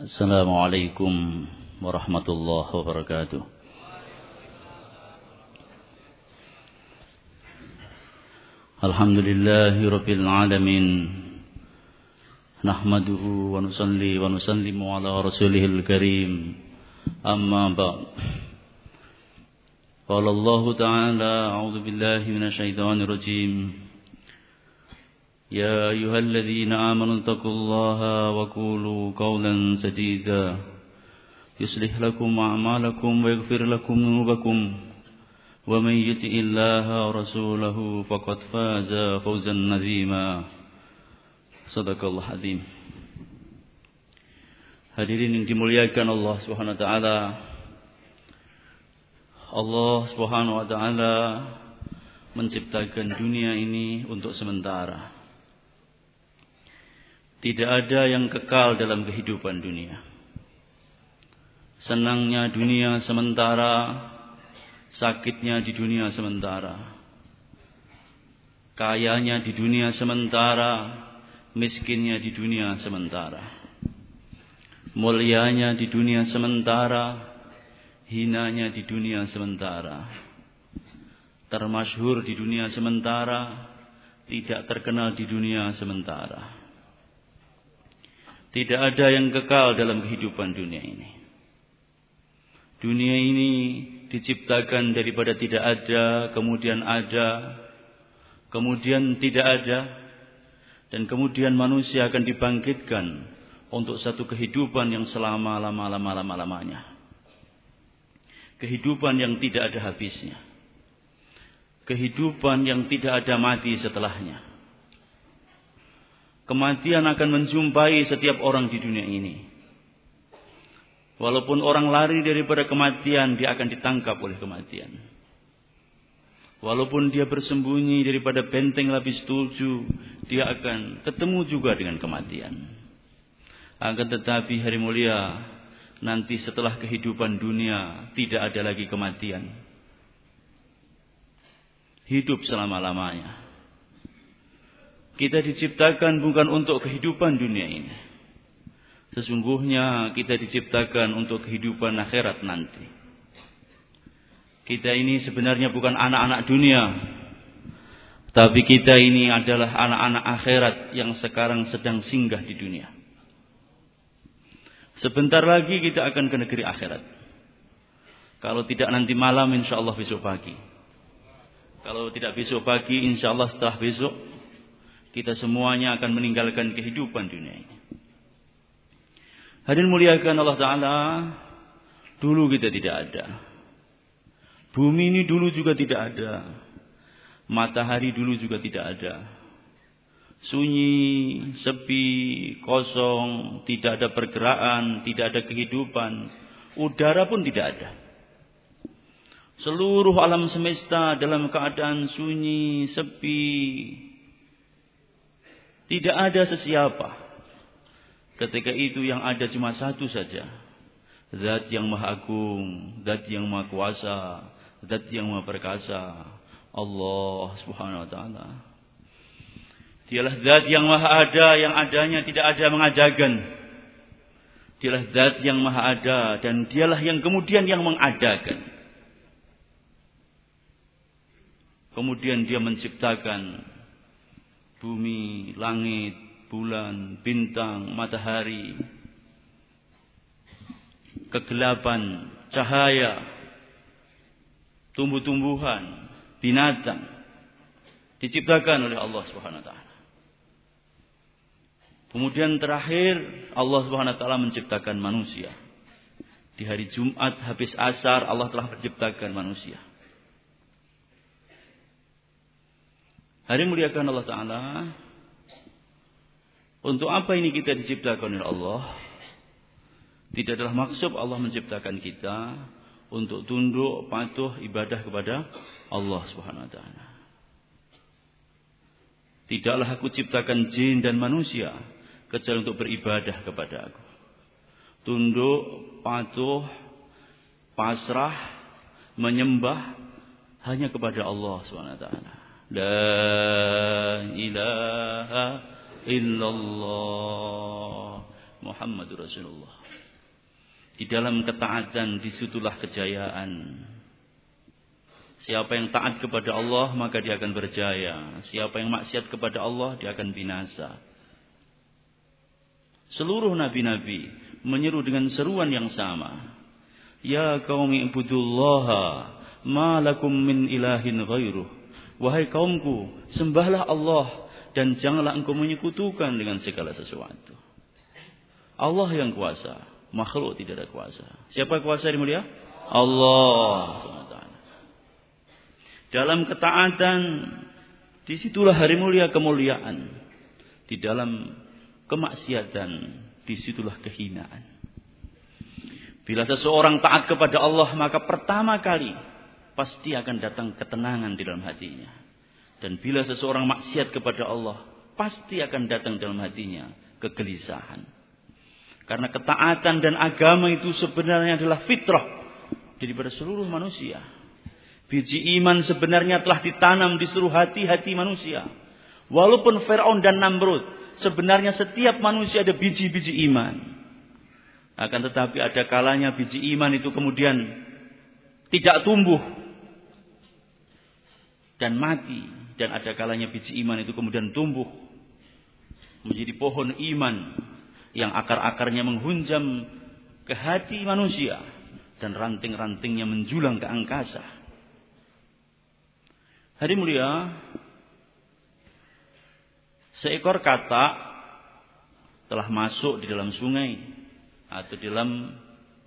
السلام عليكم ورحمة الله وبركاته الحمد لله رب العالمين نحمده ونصلي ونسلم على رسوله الكريم أما بعد قال الله تعالى أعوذ بالله من الشيطان الرجيم يا أيها الذين آمنوا اتقوا الله وقولوا قولا سديدا يصلح لكم أعمالكم ويغفر لكم ذنوبكم ومن يطع الله ورسوله فقد فاز فوزا عظيما صدق الله العظيم Hadirin yang dimuliakan Allah Subhanahu wa taala. Allah Subhanahu wa taala menciptakan dunia ini untuk sementara. Tidak ada yang kekal dalam kehidupan dunia. Senangnya dunia sementara, sakitnya di dunia sementara. Kayanya di dunia sementara, miskinnya di dunia sementara. Mulianya di dunia sementara, hinanya di dunia sementara. Termasyhur di dunia sementara, tidak terkenal di dunia sementara. Tidak ada yang kekal dalam kehidupan dunia ini. Dunia ini diciptakan daripada tidak ada, kemudian ada, kemudian tidak ada, dan kemudian manusia akan dibangkitkan untuk satu kehidupan yang selama-lama-lama-lama-lamanya. Kehidupan yang tidak ada habisnya. Kehidupan yang tidak ada mati setelahnya. Kematian akan menjumpai setiap orang di dunia ini. Walaupun orang lari daripada kematian, dia akan ditangkap oleh kematian. Walaupun dia bersembunyi daripada benteng lapis tujuh, dia akan ketemu juga dengan kematian. Akan tetapi hari mulia, nanti setelah kehidupan dunia, tidak ada lagi kematian. Hidup selama-lamanya. Kita diciptakan bukan untuk kehidupan dunia ini. Sesungguhnya kita diciptakan untuk kehidupan akhirat nanti. Kita ini sebenarnya bukan anak-anak dunia. Tapi kita ini adalah anak-anak akhirat yang sekarang sedang singgah di dunia. Sebentar lagi kita akan ke negeri akhirat. Kalau tidak nanti malam insya Allah besok pagi. Kalau tidak besok pagi insya Allah setelah besok kita semuanya akan meninggalkan kehidupan dunia ini. Hadirin muliakan Allah Ta'ala. Dulu kita tidak ada. Bumi ini dulu juga tidak ada. Matahari dulu juga tidak ada. Sunyi, sepi, kosong, tidak ada pergerakan, tidak ada kehidupan. Udara pun tidak ada. Seluruh alam semesta dalam keadaan sunyi, sepi, tidak ada sesiapa. Ketika itu yang ada cuma satu saja. Zat yang maha agung, zat yang maha kuasa, zat yang maha perkasa. Allah subhanahu wa ta'ala. Dialah zat yang maha ada, yang adanya tidak ada mengajakan. Dialah zat yang maha ada, dan dialah yang kemudian yang mengadakan. Kemudian dia menciptakan bumi, langit, bulan, bintang, matahari, kegelapan, cahaya, tumbuh-tumbuhan, binatang diciptakan oleh Allah Subhanahu wa taala. Kemudian terakhir Allah Subhanahu wa taala menciptakan manusia. Di hari Jumat habis asar Allah telah menciptakan manusia. Hari muliakan Allah Ta'ala. Untuk apa ini kita diciptakan oleh Allah? Tidak adalah maksud Allah menciptakan kita untuk tunduk, patuh, ibadah kepada Allah Subhanahu wa taala. Tidaklah aku ciptakan jin dan manusia kecuali untuk beribadah kepada aku. Tunduk, patuh, pasrah, menyembah hanya kepada Allah Subhanahu wa taala. لا إله إلا الله Muhammadur Rasulullah. Di dalam ketaatan disitulah kejayaan. Siapa yang taat kepada Allah maka dia akan berjaya. Siapa yang maksiat kepada Allah dia akan binasa. Seluruh nabi-nabi menyeru dengan seruan yang sama. Ya qaumi ibudullaha ma lakum min ilahin ghairuh. Wahai kaumku, sembahlah Allah dan janganlah engkau menyekutukan dengan segala sesuatu. Allah yang kuasa, makhluk tidak ada kuasa. Siapa kuasa yang mulia? Allah. Dalam ketaatan, di situlah hari mulia kemuliaan. Di dalam kemaksiatan, di situlah kehinaan. Bila seseorang taat kepada Allah, maka pertama kali pasti akan datang ketenangan di dalam hatinya. Dan bila seseorang maksiat kepada Allah, pasti akan datang dalam hatinya kegelisahan. Karena ketaatan dan agama itu sebenarnya adalah fitrah daripada seluruh manusia. Biji iman sebenarnya telah ditanam di seluruh hati-hati manusia. Walaupun Fir'aun dan Namrud, sebenarnya setiap manusia ada biji-biji iman. Akan tetapi ada kalanya biji iman itu kemudian tidak tumbuh dan mati dan ada kalanya biji iman itu kemudian tumbuh menjadi pohon iman yang akar-akarnya menghunjam ke hati manusia dan ranting-rantingnya menjulang ke angkasa. Hari mulia, seekor kata telah masuk di dalam sungai atau di dalam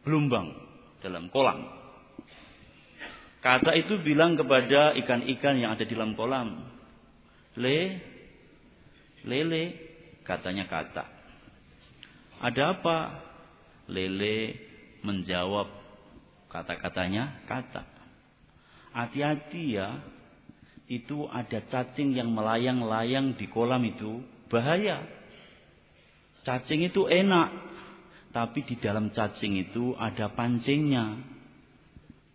gelombang, dalam kolam. Kata itu bilang kepada ikan-ikan yang ada di dalam kolam. Le, lele, katanya kata. Ada apa? Lele menjawab kata-katanya kata. Hati-hati ya, itu ada cacing yang melayang-layang di kolam itu bahaya. Cacing itu enak, tapi di dalam cacing itu ada pancingnya.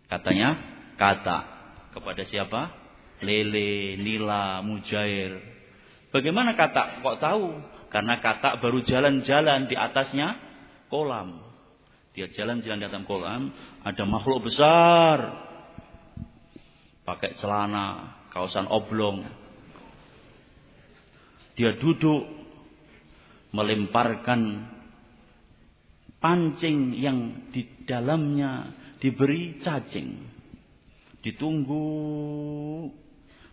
Katanya, kata kepada siapa? Lele, Nila, Mujair. Bagaimana kata? Kok tahu? Karena kata baru jalan-jalan di atasnya kolam. Dia jalan-jalan di atas kolam, ada makhluk besar. Pakai celana, kaosan oblong. Dia duduk melemparkan pancing yang di dalamnya diberi cacing. Ditunggu.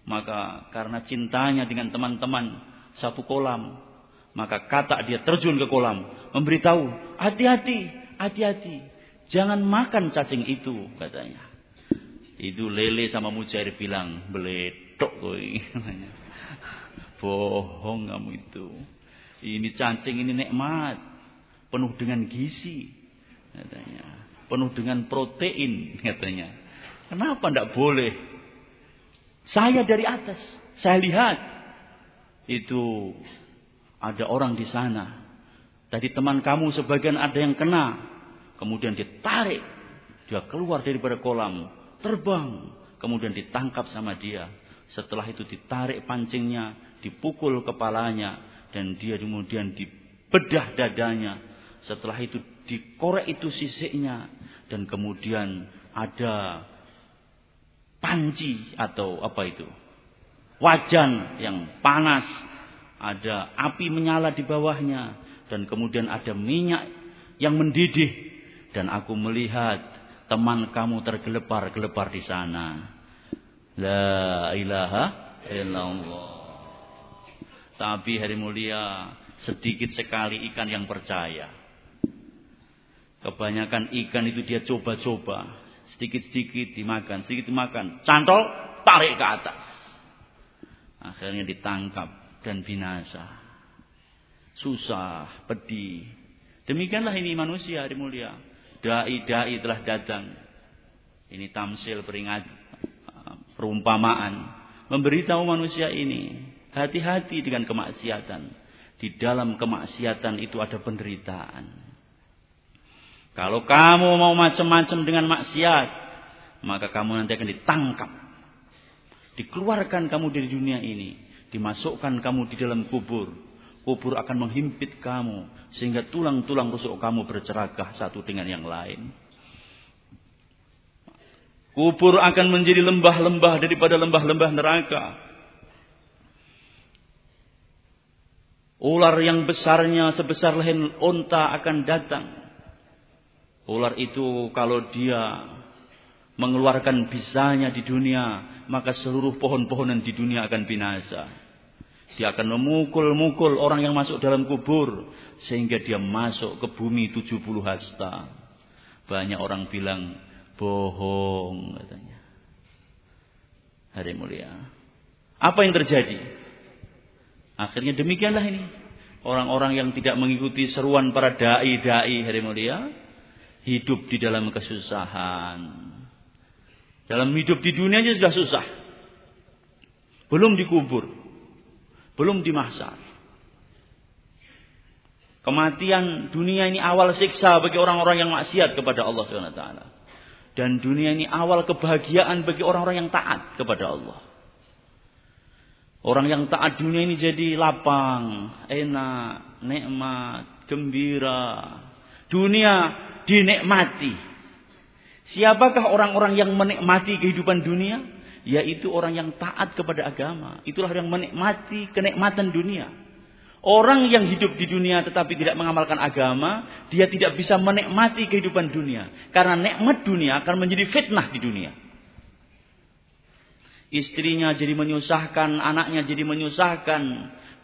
Maka karena cintanya dengan teman-teman satu kolam. Maka kata dia terjun ke kolam. Memberitahu. Hati-hati. Hati-hati. Jangan makan cacing itu. Katanya. Itu lele sama mujair bilang. Beledok koi. Bohong kamu itu. Ini cacing ini nikmat. Penuh dengan gizi. Katanya. Penuh dengan protein. Katanya. Kenapa tidak boleh? Saya dari atas, saya lihat. Itu ada orang di sana. Tadi teman kamu sebagian ada yang kena, kemudian ditarik, dia keluar daripada kolam, terbang, kemudian ditangkap sama dia. Setelah itu ditarik pancingnya, dipukul kepalanya, dan dia kemudian dibedah dadanya. Setelah itu dikorek itu sisiknya, dan kemudian ada panci atau apa itu? Wajan yang panas, ada api menyala di bawahnya dan kemudian ada minyak yang mendidih dan aku melihat teman kamu tergelepar-gelepar di sana. La ilaha illallah. Tapi hari mulia sedikit sekali ikan yang percaya. Kebanyakan ikan itu dia coba-coba. Sedikit-sedikit dimakan, sedikit dimakan. Cantol, tarik ke atas. Akhirnya ditangkap dan binasa. Susah, pedih. Demikianlah ini manusia hari mulia. Dai-dai telah datang. Ini tamsil peringat perumpamaan. Memberitahu manusia ini. Hati-hati dengan kemaksiatan. Di dalam kemaksiatan itu ada penderitaan. Kalau kamu mau macam-macam dengan maksiat, maka kamu nanti akan ditangkap. Dikeluarkan kamu dari dunia ini. Dimasukkan kamu di dalam kubur. Kubur akan menghimpit kamu sehingga tulang-tulang rusuk kamu bercerakah satu dengan yang lain. Kubur akan menjadi lembah-lembah daripada lembah-lembah neraka. Ular yang besarnya sebesar leher unta akan datang. Ular itu kalau dia mengeluarkan bisanya di dunia, maka seluruh pohon-pohonan di dunia akan binasa. Dia akan memukul-mukul orang yang masuk dalam kubur. Sehingga dia masuk ke bumi 70 hasta. Banyak orang bilang bohong katanya. Hari mulia. Apa yang terjadi? Akhirnya demikianlah ini. Orang-orang yang tidak mengikuti seruan para da'i-da'i hari mulia. Hidup di dalam kesusahan. Dalam hidup di dunia aja sudah susah. Belum dikubur. Belum di mahsyar. Kematian dunia ini awal siksa bagi orang-orang yang maksiat kepada Allah SWT. Dan dunia ini awal kebahagiaan bagi orang-orang yang taat kepada Allah. Orang yang taat dunia ini jadi lapang, enak, nikmat, gembira. Dunia dinikmati. Siapakah orang-orang yang menikmati kehidupan dunia? yaitu orang yang taat kepada agama. Itulah yang menikmati kenikmatan dunia. Orang yang hidup di dunia tetapi tidak mengamalkan agama, dia tidak bisa menikmati kehidupan dunia. Karena nikmat dunia akan menjadi fitnah di dunia. Istrinya jadi menyusahkan, anaknya jadi menyusahkan,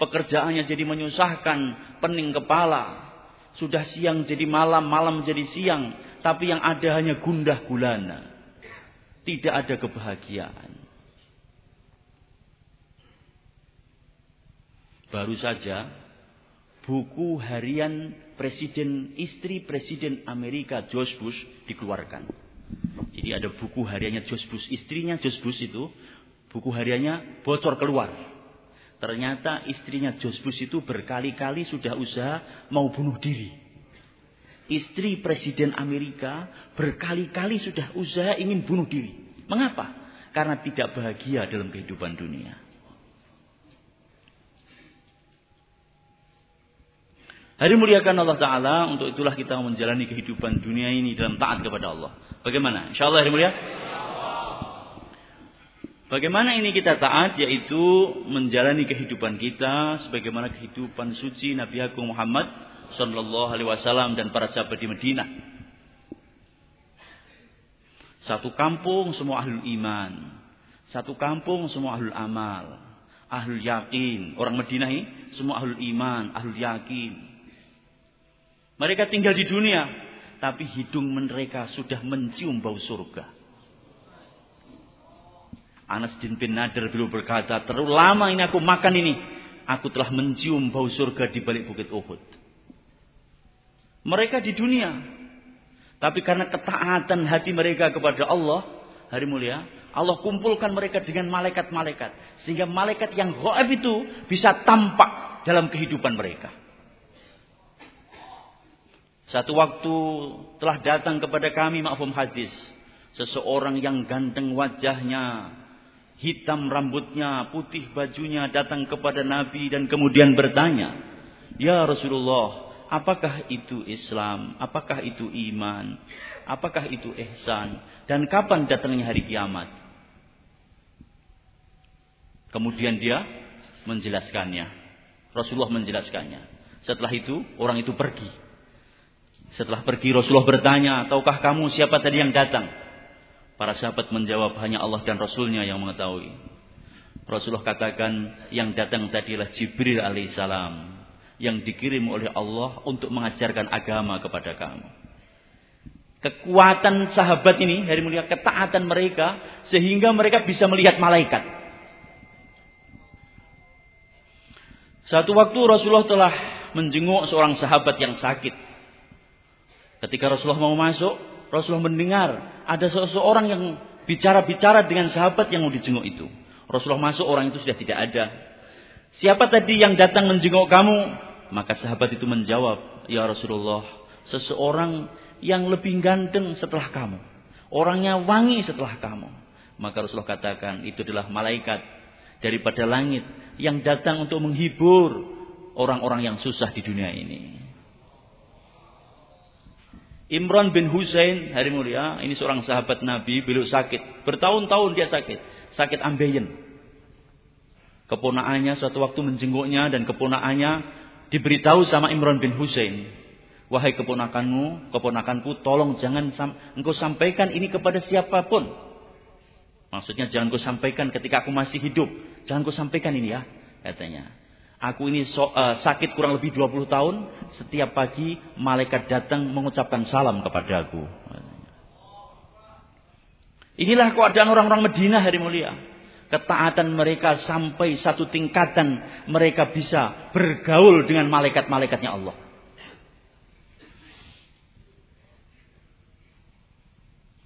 pekerjaannya jadi menyusahkan, pening kepala. Sudah siang jadi malam, malam jadi siang, tapi yang ada hanya gundah gulana. Tidak ada kebahagiaan. Baru saja buku harian presiden istri presiden Amerika George Bush dikeluarkan. Jadi ada buku hariannya George Bush, istrinya George Bush itu buku hariannya bocor keluar. Ternyata istrinya Bush itu berkali-kali sudah usaha mau bunuh diri. Istri Presiden Amerika berkali-kali sudah usaha ingin bunuh diri. Mengapa? Karena tidak bahagia dalam kehidupan dunia. Hari muliakan Allah Ta'ala, untuk itulah kita menjalani kehidupan dunia ini dalam taat kepada Allah. Bagaimana? Insya Allah hari mulia? Bagaimana ini kita taat? Yaitu menjalani kehidupan kita sebagaimana kehidupan suci Nabi Agung Muhammad Sallallahu Alaihi Wasallam dan para sahabat di Medina. Satu kampung semua ahlul iman. Satu kampung semua ahlul amal. Ahlul yakin. Orang Medina ini semua ahlul iman, ahlul yakin. Mereka tinggal di dunia. Tapi hidung mereka sudah mencium bau surga. Anas bin Nadir dulu berkata, terlalu lama ini aku makan ini. Aku telah mencium bau surga di balik bukit Uhud. Mereka di dunia. Tapi karena ketaatan hati mereka kepada Allah, hari mulia, Allah kumpulkan mereka dengan malaikat-malaikat. Sehingga malaikat yang gaib itu bisa tampak dalam kehidupan mereka. Satu waktu telah datang kepada kami ma'fum hadis. Seseorang yang ganteng wajahnya, hitam rambutnya, putih bajunya datang kepada Nabi dan kemudian bertanya, Ya Rasulullah, Apakah itu Islam? Apakah itu iman? Apakah itu ihsan? Dan kapan datangnya hari kiamat? Kemudian dia menjelaskannya. Rasulullah menjelaskannya. Setelah itu orang itu pergi. Setelah pergi Rasulullah bertanya, tahukah kamu siapa tadi yang datang? Para sahabat menjawab hanya Allah dan Rasulnya yang mengetahui. Rasulullah katakan yang datang tadi adalah Jibril alaihissalam yang dikirim oleh Allah untuk mengajarkan agama kepada kamu. Kekuatan sahabat ini, hari mulia ketaatan mereka, sehingga mereka bisa melihat malaikat. Satu waktu Rasulullah telah menjenguk seorang sahabat yang sakit. Ketika Rasulullah mau masuk, Rasulullah mendengar ada seseorang yang bicara-bicara dengan sahabat yang mau dijenguk itu. Rasulullah masuk, orang itu sudah tidak ada. Siapa tadi yang datang menjenguk kamu? Maka sahabat itu menjawab, Ya Rasulullah, seseorang yang lebih ganteng setelah kamu. Orangnya wangi setelah kamu. Maka Rasulullah katakan, itu adalah malaikat daripada langit yang datang untuk menghibur orang-orang yang susah di dunia ini. Imran bin Husain hari mulia, ini seorang sahabat Nabi, beliau sakit. Bertahun-tahun dia sakit, sakit ambeien. Keponaannya suatu waktu menjenguknya dan keponaannya diberitahu sama Imran bin Husain. Wahai keponakanmu, keponakanku, tolong jangan sam engkau sampaikan ini kepada siapa pun. Maksudnya jangan kau sampaikan ketika aku masih hidup. Jangan kau sampaikan ini ya, katanya. Aku ini so, uh, sakit kurang lebih 20 tahun. Setiap pagi malaikat datang mengucapkan salam kepada aku. Inilah keadaan orang-orang Medina hari mulia. Ketaatan mereka sampai satu tingkatan mereka bisa bergaul dengan malaikat-malaikatnya Allah.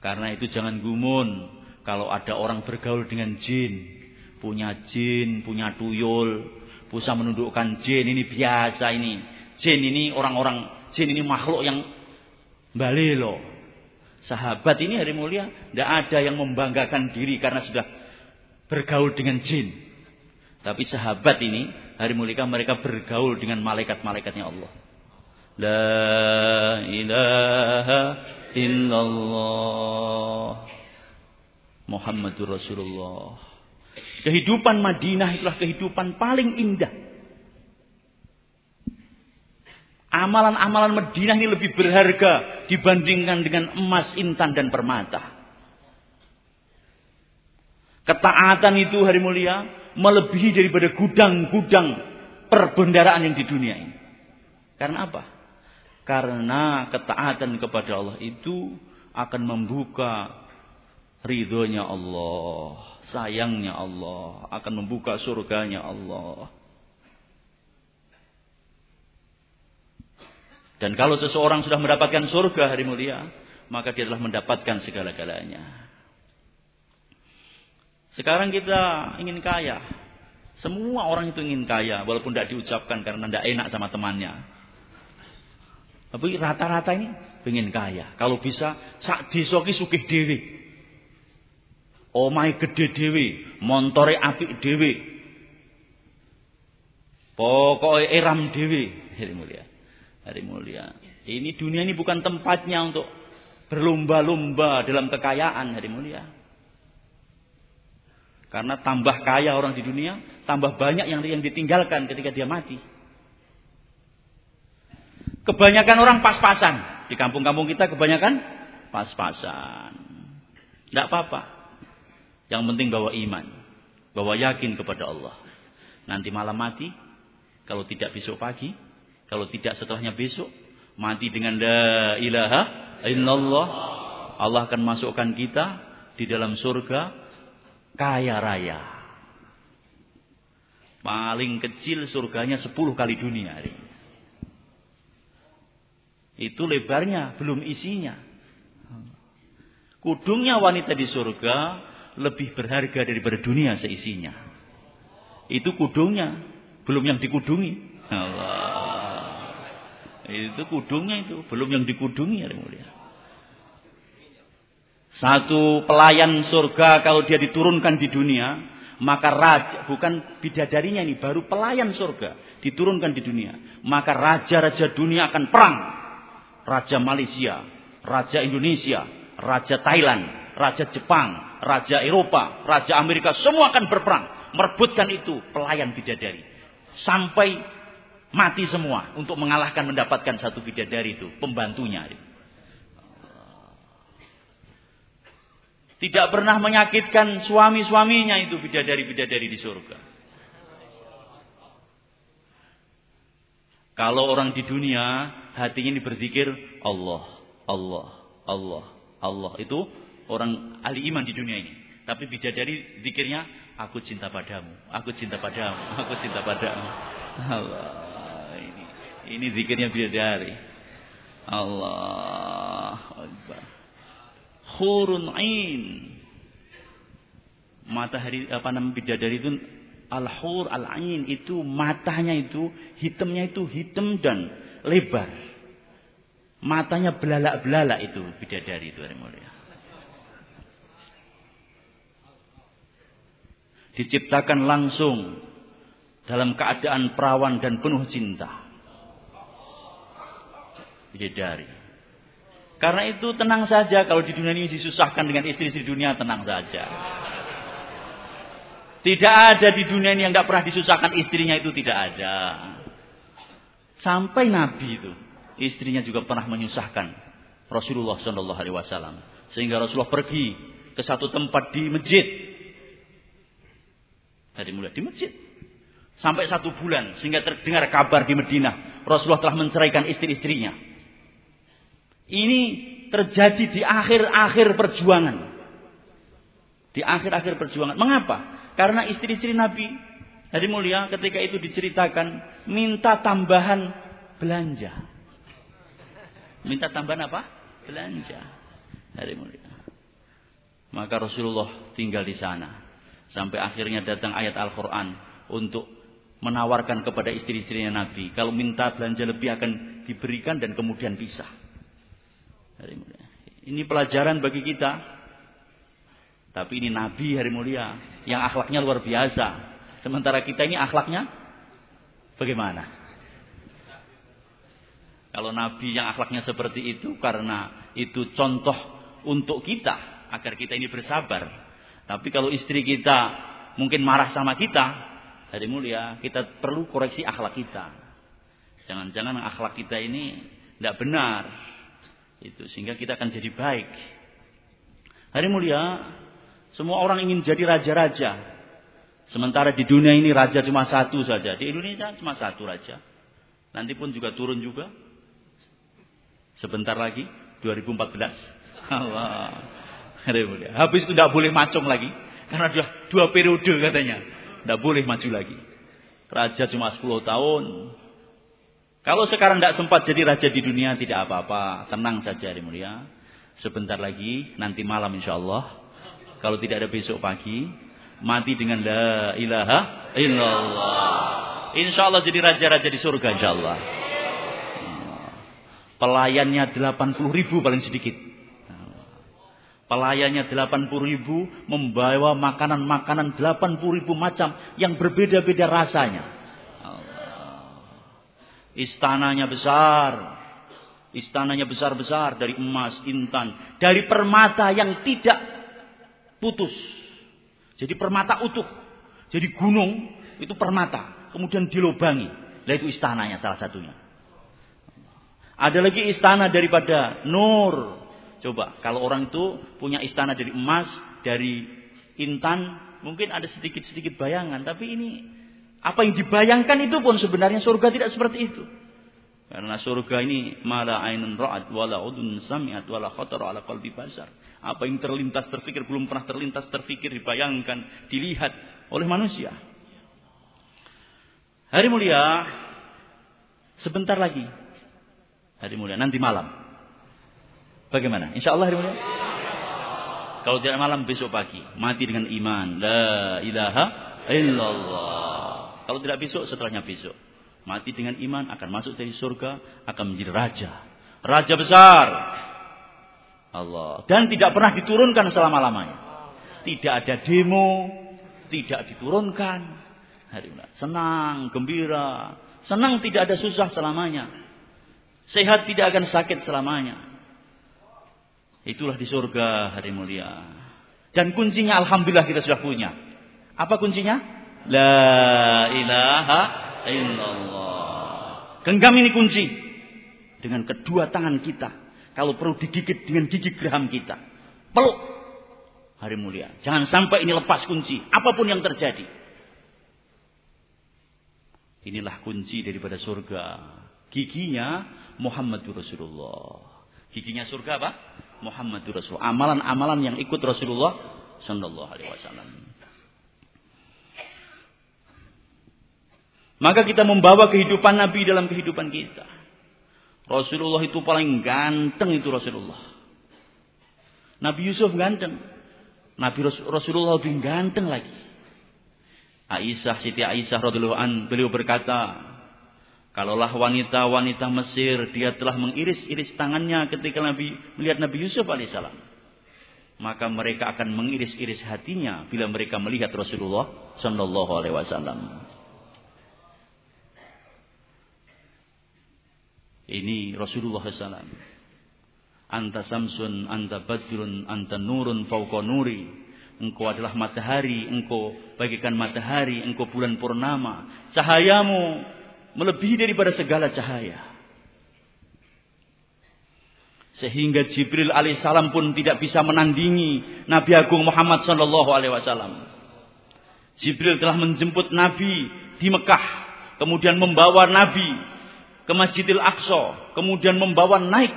Karena itu jangan gumun kalau ada orang bergaul dengan jin. Punya jin, punya tuyul, bisa menundukkan jin ini biasa ini. Jin ini orang-orang jin ini makhluk yang balelo. Sahabat ini hari mulia tidak ada yang membanggakan diri karena sudah bergaul dengan jin. Tapi sahabat ini hari mulia mereka bergaul dengan malaikat-malaikatnya Allah. La ilaha illallah Muhammadur Rasulullah. Kehidupan Madinah itulah kehidupan paling indah. Amalan-amalan Madinah ini lebih berharga dibandingkan dengan emas, intan, dan permata. Ketaatan itu hari mulia melebihi daripada gudang-gudang perbendaraan yang di dunia ini. Karena apa? Karena ketaatan kepada Allah itu akan membuka ridhonya Allah sayangnya Allah, akan membuka surganya Allah. Dan kalau seseorang sudah mendapatkan surga hari mulia, maka dia telah mendapatkan segala-galanya. Sekarang kita ingin kaya. Semua orang itu ingin kaya, walaupun tidak diucapkan karena tidak enak sama temannya. Tapi rata-rata ini ingin kaya. Kalau bisa, sak disoki sugih dewi. Omai gede dewi, montore apik dewi. Pokoknya eram dewi. Hari mulia. Hari mulia. Ini dunia ini bukan tempatnya untuk berlomba-lomba dalam kekayaan hari mulia. Karena tambah kaya orang di dunia, tambah banyak yang yang ditinggalkan ketika dia mati. Kebanyakan orang pas-pasan. Di kampung-kampung kita kebanyakan pas-pasan. Tidak apa-apa. Yang penting bawa iman. Bawa yakin kepada Allah. Nanti malam mati. Kalau tidak besok pagi. Kalau tidak setelahnya besok. Mati dengan la ilaha illallah. Allah akan masukkan kita di dalam surga kaya raya. Paling kecil surganya 10 kali dunia. Itu lebarnya, belum isinya. Kudungnya wanita di surga lebih berharga daripada dunia seisinya. Itu kudungnya, belum yang dikudungi. Allah. Itu kudungnya itu, belum yang dikudungi ya mulia. Satu pelayan surga kalau dia diturunkan di dunia, maka raja bukan bidadarinya ini baru pelayan surga diturunkan di dunia, maka raja-raja dunia akan perang. Raja Malaysia, Raja Indonesia, Raja Thailand, Raja Jepang, raja Eropa, raja Amerika, semua akan berperang. Merebutkan itu pelayan bidadari. Sampai mati semua untuk mengalahkan mendapatkan satu bidadari itu. Pembantunya. Tidak pernah menyakitkan suami-suaminya itu bidadari-bidadari di surga. Kalau orang di dunia hatinya ini berzikir Allah, Allah, Allah, Allah. Itu orang ahli iman di dunia ini. Tapi bidadari zikirnya, aku cinta padamu, aku cinta padamu, aku cinta padamu. Allah, ini, ini zikirnya bidadari. Allah Akbar. Hurun ain. Matahari apa nama bidadari itu al-hur al-ain itu matanya itu hitamnya itu hitam dan lebar. Matanya belalak-belalak itu bidadari itu. Diciptakan langsung dalam keadaan perawan dan penuh cinta. Bidadari. Karena itu tenang saja kalau di dunia ini disusahkan dengan istri-istri dunia tenang saja. Tidak ada di dunia ini yang tidak pernah disusahkan istrinya itu tidak ada. Sampai Nabi itu istrinya juga pernah menyusahkan Rasulullah Shallallahu Alaihi Wasallam sehingga Rasulullah pergi ke satu tempat di masjid. Dari mulai di masjid sampai satu bulan sehingga terdengar kabar di Medina Rasulullah telah menceraikan istri-istrinya. Ini terjadi di akhir-akhir perjuangan. Di akhir-akhir perjuangan. Mengapa? Karena istri-istri Nabi Hari mulia ketika itu diceritakan minta tambahan belanja. Minta tambahan apa? Belanja. Hari mulia. Maka Rasulullah tinggal di sana. Sampai akhirnya datang ayat Al-Quran untuk menawarkan kepada istri-istrinya Nabi. Kalau minta belanja lebih akan diberikan dan kemudian pisah. Ini pelajaran bagi kita. Tapi ini Nabi hari mulia. Yang akhlaknya luar biasa. Sementara kita ini akhlaknya bagaimana? Kalau Nabi yang akhlaknya seperti itu karena itu contoh untuk kita agar kita ini bersabar. Tapi kalau istri kita mungkin marah sama kita, hari mulia kita perlu koreksi akhlak kita. Jangan-jangan akhlak kita ini tidak benar. Itu sehingga kita akan jadi baik. Hari mulia, semua orang ingin jadi raja-raja. Sementara di dunia ini raja cuma satu saja. Di Indonesia cuma satu raja. Nanti pun juga turun juga. Sebentar lagi 2014. Allah. Habis itu tidak boleh macong lagi. Karena sudah dua periode katanya. Tidak boleh maju lagi. Raja cuma 10 tahun. Kalau sekarang tidak sempat jadi raja di dunia tidak apa-apa. Tenang saja hari mulia. Sebentar lagi nanti malam insya Allah. Kalau tidak ada besok pagi mati dengan la ilaha illallah. Insya Allah jadi raja-raja di surga insya Allah. Pelayannya 80 ribu paling sedikit. Pelayannya 80 ribu membawa makanan-makanan 80 ribu macam yang berbeda-beda rasanya. Istananya besar. Istananya besar-besar dari emas, intan. Dari permata yang tidak putus. Jadi permata utuh. Jadi gunung itu permata. Kemudian dilubangi. Nah itu istananya salah satunya. Ada lagi istana daripada nur. Coba kalau orang itu punya istana dari emas, dari intan, mungkin ada sedikit-sedikit bayangan. Tapi ini apa yang dibayangkan itu pun sebenarnya surga tidak seperti itu. Karena surga ini mala ainun ra'at wala udun sami'at wala khatar ala qalbi basar. Apa yang terlintas terfikir belum pernah terlintas terfikir dibayangkan, dilihat oleh manusia. Hari mulia sebentar lagi. Hari mulia nanti malam. Bagaimana? Insya Allah hari. Kalau tidak malam besok pagi mati dengan iman. La ilaha illallah. Kalau tidak besok setelahnya besok. Mati dengan iman akan masuk dari surga, akan menjadi raja. Raja besar. Allah. Dan tidak pernah diturunkan selama-lamanya. Tidak ada demo, tidak diturunkan. Hari senang, gembira. Senang tidak ada susah selamanya. Sehat tidak akan sakit selamanya. Itulah di surga hari mulia. Dan kuncinya Alhamdulillah kita sudah punya. Apa kuncinya? La ilaha illallah. Genggam ini kunci. Dengan kedua tangan kita. Kalau perlu digigit dengan gigi geraham kita. Peluk. Hari mulia. Jangan sampai ini lepas kunci. Apa pun yang terjadi. Inilah kunci daripada surga. Giginya Muhammadur Rasulullah. Giginya surga apa? Muhammadur Rasulullah. Amalan-amalan yang ikut Rasulullah Sallallahu Alaihi Wasallam. Maka kita membawa kehidupan Nabi dalam kehidupan kita. Rasulullah itu paling ganteng itu Rasulullah. Nabi Yusuf ganteng. Nabi Rasulullah lebih ganteng lagi. Aisyah, Siti Aisyah an beliau berkata, Kalaulah wanita-wanita Mesir dia telah mengiris-iris tangannya ketika Nabi melihat Nabi Yusuf alaihissalam, maka mereka akan mengiris-iris hatinya bila mereka melihat Rasulullah Shallallahu alaihi wasallam. Ini Rasulullah Sallam. Anta samsun, anta badrun, anta nurun fauqa nuri. Engkau adalah matahari, engkau bagikan matahari, engkau bulan purnama. Cahayamu melebihi daripada segala cahaya. Sehingga Jibril alaihissalam pun tidak bisa menandingi Nabi Agung Muhammad sallallahu alaihi wasallam. Jibril telah menjemput Nabi di Mekah, kemudian membawa Nabi ke Masjidil Aqsa, kemudian membawa naik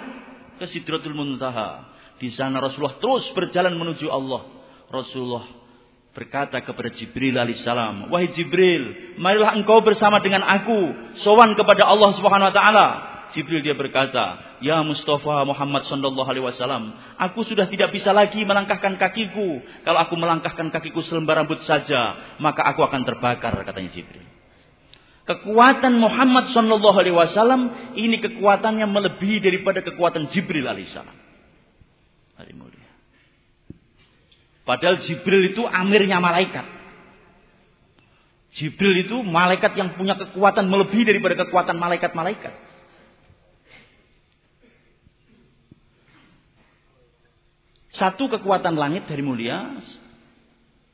ke Sidratul Muntaha. Di sana Rasulullah terus berjalan menuju Allah. Rasulullah berkata kepada Jibril alaihissalam, "Wahai Jibril, marilah engkau bersama dengan aku sowan kepada Allah Subhanahu wa taala." Jibril dia berkata, "Ya Mustafa Muhammad sallallahu alaihi wasallam, aku sudah tidak bisa lagi melangkahkan kakiku. Kalau aku melangkahkan kakiku selembar rambut saja, maka aku akan terbakar," katanya Jibril. Kekuatan Muhammad sallallahu alaihi wasallam ini kekuatannya melebihi daripada kekuatan Jibril alaihissalam. Hari mulia. Padahal Jibril itu amirnya malaikat. Jibril itu malaikat yang punya kekuatan melebihi daripada kekuatan malaikat-malaikat. Satu kekuatan langit dari mulia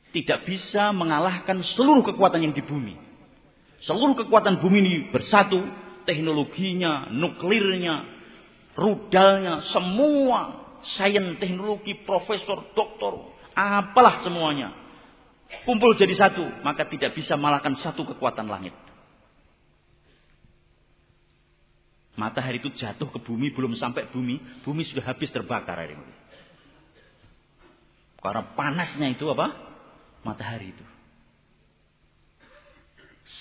tidak bisa mengalahkan seluruh kekuatan yang di bumi. Seluruh kekuatan bumi ini bersatu, teknologinya, nuklirnya, rudalnya, semua sains, teknologi, profesor, doktor, apalah semuanya. Kumpul jadi satu, maka tidak bisa mengalahkan satu kekuatan langit. Matahari itu jatuh ke bumi, belum sampai bumi, bumi sudah habis terbakar hari ini. Karena panasnya itu apa? Matahari itu.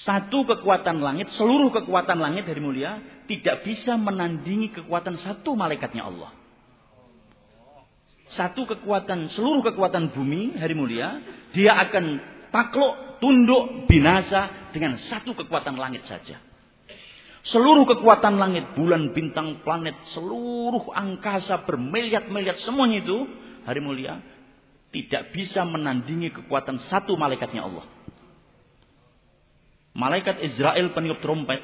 Satu kekuatan langit, seluruh kekuatan langit dari mulia tidak bisa menandingi kekuatan satu malaikatnya Allah. Satu kekuatan, seluruh kekuatan bumi hari mulia, dia akan takluk, tunduk, binasa dengan satu kekuatan langit saja. Seluruh kekuatan langit, bulan, bintang, planet, seluruh angkasa bermiliat-miliat semuanya itu hari mulia tidak bisa menandingi kekuatan satu malaikatnya Allah. Malaikat Israel peniup trompet.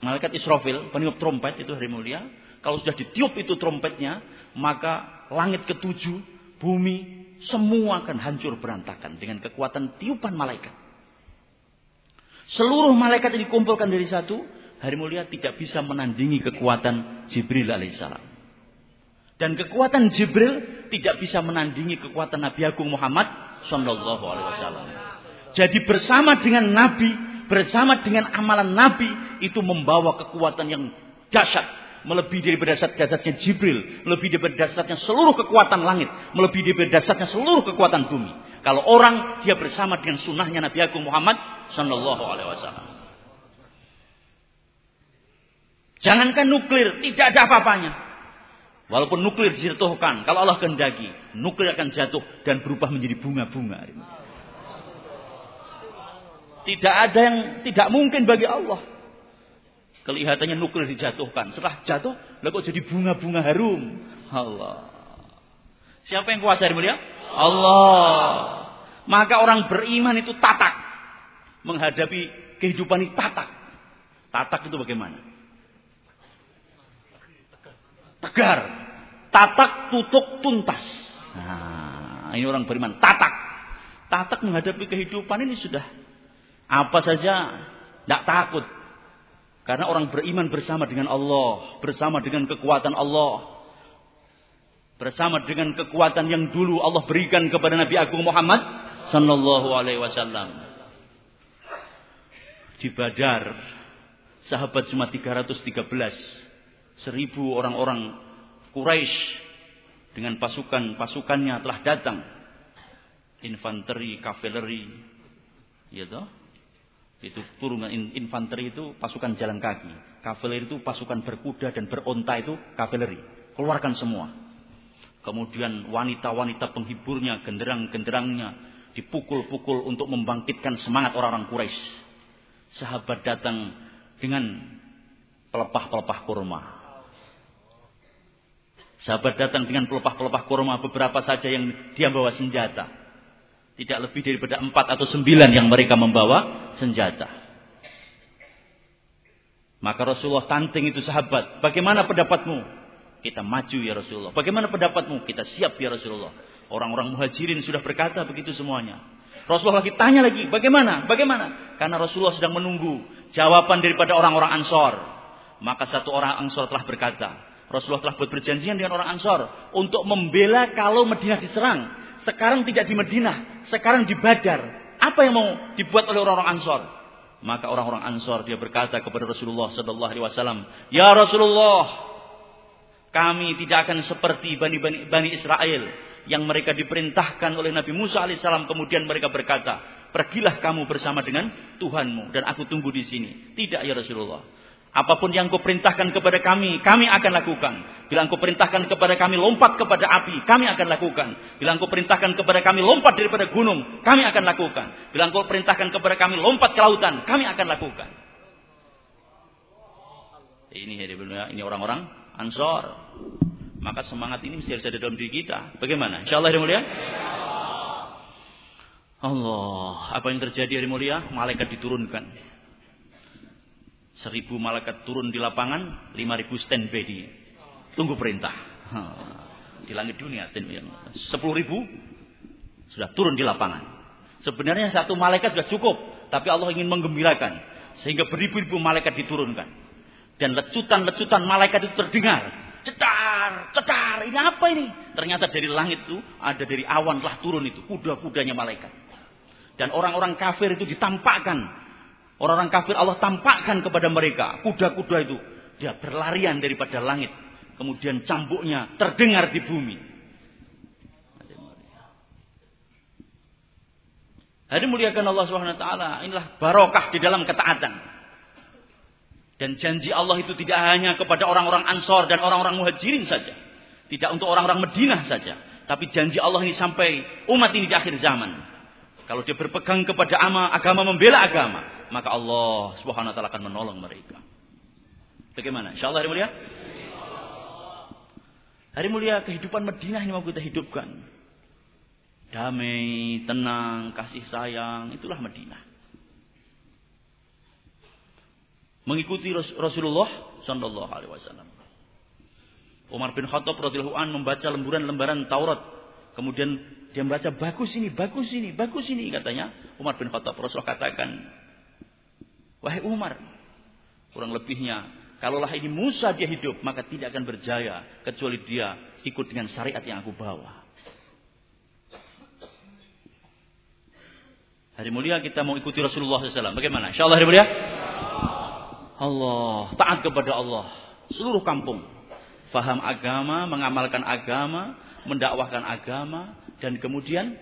Malaikat Israfil peniup trompet itu hari mulia. Kalau sudah ditiup itu trompetnya, maka langit ketujuh, bumi, semua akan hancur berantakan dengan kekuatan tiupan malaikat. Seluruh malaikat yang dikumpulkan dari satu, hari mulia tidak bisa menandingi kekuatan Jibril alaihissalam. Dan kekuatan Jibril tidak bisa menandingi kekuatan Nabi Agung Muhammad Sallallahu Alaihi Wasallam. Jadi bersama dengan Nabi, bersama dengan amalan Nabi itu membawa kekuatan yang dahsyat, melebihi daripada dasar-dasarnya Jibril, melebihi daripada dasarnya seluruh kekuatan langit, melebihi daripada dasarnya seluruh kekuatan bumi. Kalau orang dia bersama dengan sunnahnya Nabi Agung Muhammad Sallallahu Alaihi Wasallam. Jangankan nuklir, tidak ada apa-apanya. Walaupun nuklir dijatuhkan, kalau Allah kehendaki, nuklir akan jatuh dan berubah menjadi bunga-bunga. Tidak ada yang tidak mungkin bagi Allah. Kelihatannya nuklir dijatuhkan. Setelah jatuh, lalu kok jadi bunga-bunga harum. Allah. Siapa yang kuasa mulia? Allah. Maka orang beriman itu tatak. Menghadapi kehidupan ini tatak. Tatak itu bagaimana? Tegar. Tatak tutuk tuntas. Nah, ini orang beriman. Tatak. Tatak menghadapi kehidupan ini sudah apa saja tidak takut. Karena orang beriman bersama dengan Allah, bersama dengan kekuatan Allah, bersama dengan kekuatan yang dulu Allah berikan kepada Nabi Agung Muhammad sallallahu alaihi wasallam. Di Badar sahabat cuma 313 seribu orang-orang Quraisy dengan pasukan-pasukannya telah datang. Infanteri, kavaleri, ya toh? Itu turunan infanteri itu pasukan jalan kaki. Kavaleri itu pasukan berkuda dan beronta itu kavaleri. Keluarkan semua. Kemudian wanita-wanita penghiburnya, genderang-genderangnya dipukul-pukul untuk membangkitkan semangat orang-orang Quraisy. Sahabat datang dengan pelepah-pelepah kurma. Sahabat datang dengan pelepah-pelepah kurma beberapa saja yang dia bawa senjata. Tidak lebih daripada empat atau sembilan yang mereka membawa senjata. Maka Rasulullah tanting itu sahabat. Bagaimana pendapatmu? Kita maju ya Rasulullah. Bagaimana pendapatmu? Kita siap ya Rasulullah. Orang-orang muhajirin sudah berkata begitu semuanya. Rasulullah lagi tanya lagi, bagaimana? Bagaimana? Karena Rasulullah sedang menunggu jawaban daripada orang-orang Ansor. Maka satu orang Ansor telah berkata, Rasulullah telah buat perjanjian dengan orang Ansor untuk membela kalau Madinah diserang. Sekarang tidak di Madinah, sekarang di Badar. Apa yang mau dibuat oleh orang-orang Ansor? Maka orang-orang Ansor dia berkata kepada Rasulullah Sallallahu Alaihi Wasallam, Ya Rasulullah, kami tidak akan seperti bani bani, bani Israel yang mereka diperintahkan oleh Nabi Musa alaihissalam kemudian mereka berkata, pergilah kamu bersama dengan Tuhanmu dan aku tunggu di sini. Tidak ya Rasulullah. Apa pun yang kau perintahkan kepada kami, kami akan lakukan. Bila engkau perintahkan kepada kami lompat kepada api, kami akan lakukan. Bila engkau perintahkan kepada kami lompat daripada gunung, kami akan lakukan. Bila engkau perintahkan kepada kami lompat ke lautan, kami akan lakukan. Ini ini orang-orang Ansor. Maka semangat ini mesti ada dalam diri kita. Bagaimana? Insya Allah mulia. Allah, apa yang terjadi hari mulia? Malaikat diturunkan. Seribu malaikat turun di lapangan, lima ribu standby di tunggu perintah. Di langit dunia standby. Sepuluh ribu sudah turun di lapangan. Sebenarnya satu malaikat sudah cukup, tapi Allah ingin menggembirakan sehingga beribu-ribu malaikat diturunkan. Dan lecutan-lecutan malaikat itu terdengar. Cetar, cetar, ini apa ini? Ternyata dari langit itu ada dari awan telah turun itu kuda-kudanya malaikat. Dan orang-orang kafir itu ditampakkan Orang-orang kafir Allah tampakkan kepada mereka kuda-kuda itu. Dia berlarian daripada langit. Kemudian cambuknya terdengar di bumi. Hari muliakan Allah taala, inilah barokah di dalam ketaatan. Dan janji Allah itu tidak hanya kepada orang-orang Ansor dan orang-orang Muhajirin saja. Tidak untuk orang-orang Madinah saja, tapi janji Allah ini sampai umat ini di akhir zaman. Kalau dia berpegang kepada agama membela agama, maka Allah Subhanahu wa taala akan menolong mereka. Bagaimana? Insyaallah hari mulia. Hari mulia kehidupan Madinah ini mau kita hidupkan. Damai, tenang, kasih sayang, itulah Madinah. Mengikuti Rasulullah sallallahu alaihi wasallam. Umar bin Khattab radhiyallahu an membaca lemburan-lembaran Taurat. Kemudian dia membaca bagus ini, bagus ini, bagus ini katanya. Umar bin Khattab Rasulullah katakan, Wahai Umar, kurang lebihnya, kalaulah ini Musa dia hidup, maka tidak akan berjaya kecuali dia ikut dengan syariat yang aku bawa. Hari mulia kita mau ikuti Rasulullah SAW. Bagaimana? Insya Allah hari mulia. Allah taat kepada Allah. Seluruh kampung faham agama, mengamalkan agama, mendakwahkan agama, dan kemudian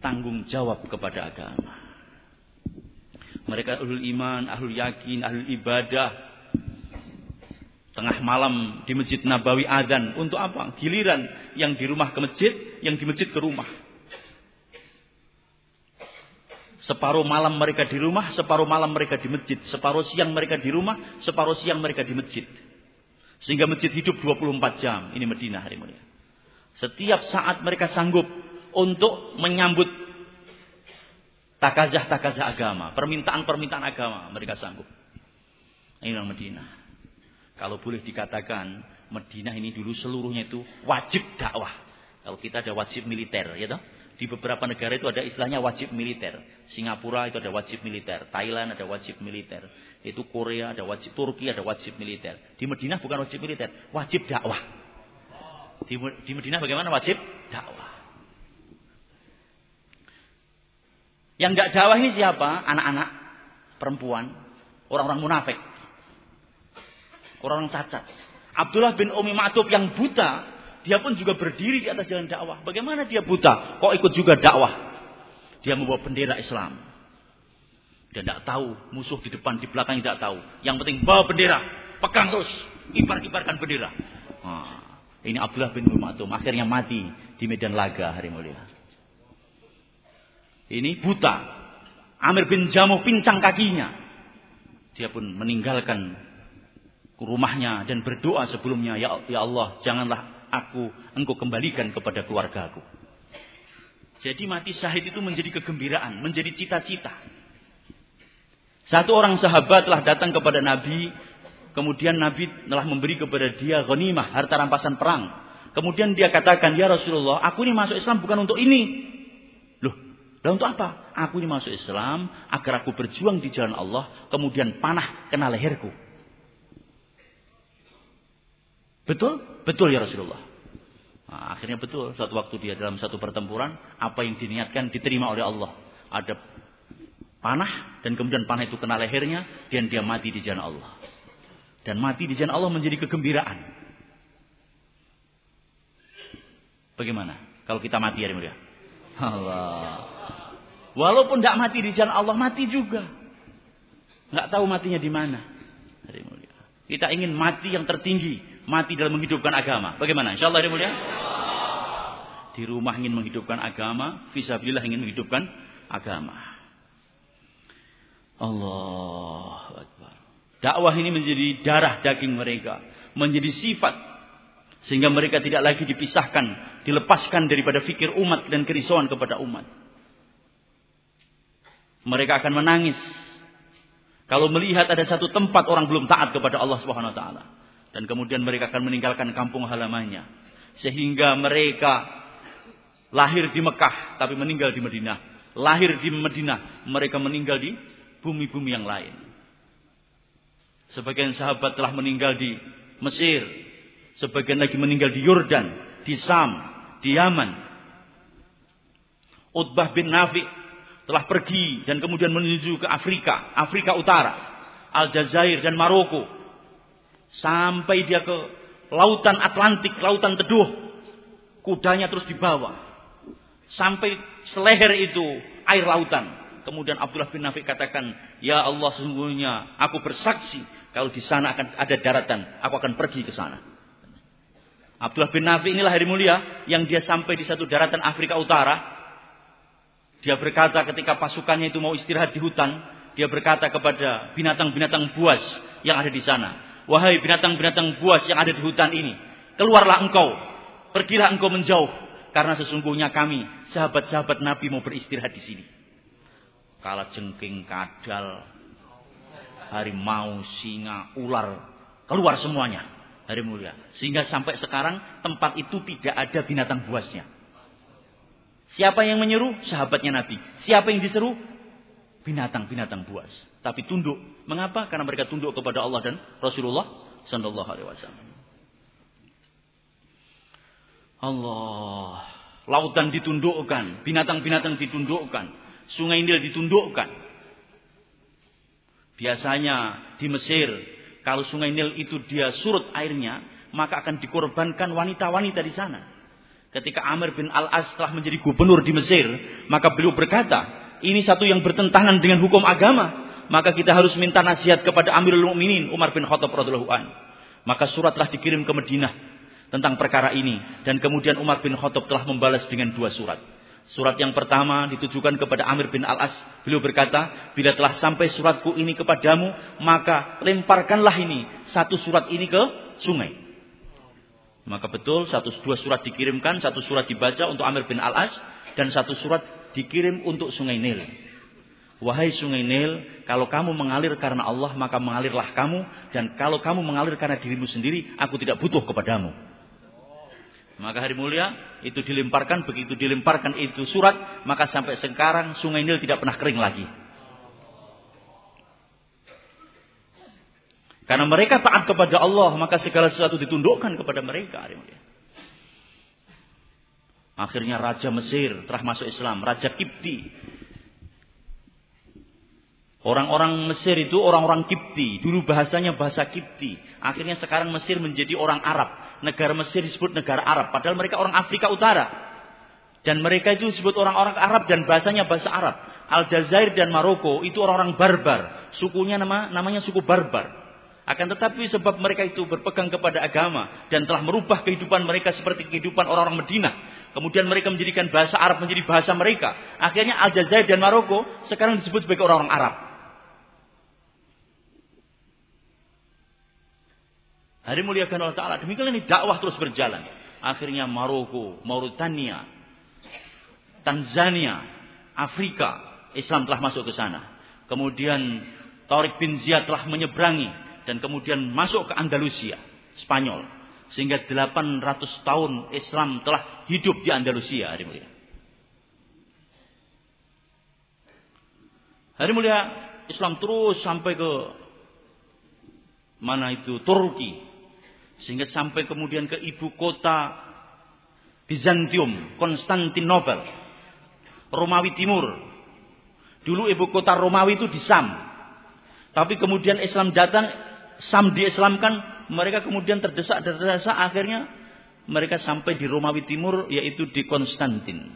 tanggung jawab kepada agama. Mereka ahlul iman, ahlul yakin, ahlul ibadah. Tengah malam di Masjid Nabawi adzan. Untuk apa? Giliran yang di rumah ke masjid, yang di masjid ke rumah. Separuh malam mereka di rumah, separuh malam mereka di masjid. Separuh siang mereka di rumah, separuh siang mereka di masjid. Sehingga masjid hidup 24 jam. Ini Medina hari mulia. Setiap saat mereka sanggup untuk menyambut takazah-takazah agama, permintaan-permintaan agama mereka sanggup. Ini orang Medina. Kalau boleh dikatakan Medina ini dulu seluruhnya itu wajib dakwah. Kalau kita ada wajib militer, ya toh? Di beberapa negara itu ada istilahnya wajib militer. Singapura itu ada wajib militer, Thailand ada wajib militer, itu Korea ada wajib, Turki ada wajib militer. Di Medina bukan wajib militer, wajib dakwah. Di, di Medina bagaimana wajib dakwah? Yang tidak dakwah ini siapa? Anak-anak, perempuan, orang-orang munafik, orang-orang cacat. Abdullah bin Umi Ma'tub yang buta, dia pun juga berdiri di atas jalan dakwah. Bagaimana dia buta? Kok ikut juga dakwah? Dia membawa bendera Islam. Dia tidak tahu musuh di depan, di belakang tidak tahu. Yang penting bawa bendera, pegang terus, kibar-kibarkan bendera. Nah, ini Abdullah bin Umi Ma'tub akhirnya mati di medan laga hari mulia ini buta. Amir bin Jamuh pincang kakinya. Dia pun meninggalkan rumahnya dan berdoa sebelumnya, ya, ya Allah, janganlah aku engkau kembalikan kepada keluargaku. Jadi mati syahid itu menjadi kegembiraan, menjadi cita-cita. Satu orang sahabat telah datang kepada Nabi, kemudian Nabi telah memberi kepada dia ghanimah, harta rampasan perang. Kemudian dia katakan, "Ya Rasulullah, aku ini masuk Islam bukan untuk ini." Dan untuk apa? Aku ini masuk Islam agar aku berjuang di jalan Allah, kemudian panah kena leherku. Betul? Betul ya Rasulullah. Nah, akhirnya betul. Suatu waktu dia dalam satu pertempuran, apa yang diniatkan diterima oleh Allah. Ada panah dan kemudian panah itu kena lehernya dan dia mati di jalan Allah. Dan mati di jalan Allah menjadi kegembiraan. Bagaimana kalau kita mati hari mulia? Allah. Walaupun tidak mati di jalan Allah, mati juga. Nggak tahu matinya di mana. Kita ingin mati yang tertinggi, mati dalam menghidupkan agama. Bagaimana? Insya Allah mulia. Di rumah ingin menghidupkan agama, visabilillah ingin menghidupkan agama. Allah Akbar. Dakwah ini menjadi darah daging mereka. Menjadi sifat. Sehingga mereka tidak lagi dipisahkan. Dilepaskan daripada fikir umat dan kerisauan kepada umat. Mereka akan menangis. Kalau melihat ada satu tempat orang belum taat kepada Allah Subhanahu wa taala dan kemudian mereka akan meninggalkan kampung halamannya sehingga mereka lahir di Mekah tapi meninggal di Madinah, lahir di Madinah mereka meninggal di bumi-bumi yang lain. Sebagian sahabat telah meninggal di Mesir, sebagian lagi meninggal di Yordan, di Sam, di Yaman. Utbah bin Nafi telah pergi dan kemudian menuju ke Afrika, Afrika Utara, Aljazair dan Maroko. Sampai dia ke lautan Atlantik, lautan teduh. Kudanya terus dibawa. Sampai seleher itu air lautan. Kemudian Abdullah bin Nafi katakan, Ya Allah sesungguhnya aku bersaksi kalau di sana akan ada daratan, aku akan pergi ke sana. Abdullah bin Nafi inilah hari mulia yang dia sampai di satu daratan Afrika Utara. Dia berkata ketika pasukannya itu mau istirahat di hutan, dia berkata kepada binatang-binatang buas yang ada di sana, "Wahai binatang-binatang buas yang ada di hutan ini, keluarlah engkau, pergilah engkau menjauh, karena sesungguhnya kami, sahabat-sahabat Nabi mau beristirahat di sini." kala jengking, kadal, harimau, singa, ular, keluar semuanya hari mulia. Sehingga sampai sekarang tempat itu tidak ada binatang buasnya. Siapa yang menyeru? Sahabatnya Nabi. Siapa yang diseru? Binatang-binatang buas. Tapi tunduk. Mengapa? Karena mereka tunduk kepada Allah dan Rasulullah Sallallahu Alaihi Wasallam. Allah. Lautan ditundukkan, binatang-binatang ditundukkan, Sungai Nil ditundukkan. Biasanya di Mesir, kalau Sungai Nil itu dia surut airnya, maka akan dikorbankan wanita-wanita di sana. Ketika Amir bin Al-As telah menjadi gubernur di Mesir, maka beliau berkata, ini satu yang bertentangan dengan hukum agama. Maka kita harus minta nasihat kepada Amirul Mukminin Umar bin Khattab radhiyallahu an. Maka surat telah dikirim ke Madinah tentang perkara ini dan kemudian Umar bin Khattab telah membalas dengan dua surat. Surat yang pertama ditujukan kepada Amir bin Al-As. Beliau berkata, bila telah sampai suratku ini kepadamu, maka lemparkanlah ini, satu surat ini ke sungai. Maka betul, satu dua surat dikirimkan, satu surat dibaca untuk Amir bin Al-As, dan satu surat dikirim untuk sungai Nil. Wahai sungai Nil, kalau kamu mengalir karena Allah, maka mengalirlah kamu. Dan kalau kamu mengalir karena dirimu sendiri, aku tidak butuh kepadamu. Maka hari mulia itu dilemparkan, begitu dilemparkan itu surat, maka sampai sekarang sungai Nil tidak pernah kering lagi. Karena mereka taat kepada Allah, maka segala sesuatu ditundukkan kepada mereka. Akhirnya Raja Mesir telah masuk Islam, Raja Kipti. Orang-orang Mesir itu orang-orang Kipti. Dulu bahasanya bahasa Kipti. Akhirnya sekarang Mesir menjadi orang Arab negara Mesir disebut negara Arab, padahal mereka orang Afrika Utara. Dan mereka itu disebut orang-orang Arab dan bahasanya bahasa Arab. Aljazair dan Maroko itu orang-orang barbar. Sukunya nama namanya suku barbar. Akan tetapi sebab mereka itu berpegang kepada agama dan telah merubah kehidupan mereka seperti kehidupan orang-orang Medina. Kemudian mereka menjadikan bahasa Arab menjadi bahasa mereka. Akhirnya Aljazair dan Maroko sekarang disebut sebagai orang-orang Arab. Hari muliakan Allah Ta'ala. Demikian ini dakwah terus berjalan. Akhirnya Maroko, Mauritania, Tanzania, Afrika. Islam telah masuk ke sana. Kemudian Taurik bin Ziyad telah menyeberangi dan kemudian masuk ke Andalusia, Spanyol. Sehingga 800 tahun Islam telah hidup di Andalusia hari mulia. Hari mulia Islam terus sampai ke mana itu Turki. Sehingga sampai kemudian ke ibu kota Bizantium, Konstantinopel, Romawi Timur. Dulu ibu kota Romawi itu di Sam. Tapi kemudian Islam datang, Sam diislamkan, mereka kemudian terdesak-terdesak, akhirnya mereka sampai di Romawi Timur, yaitu di Konstantin.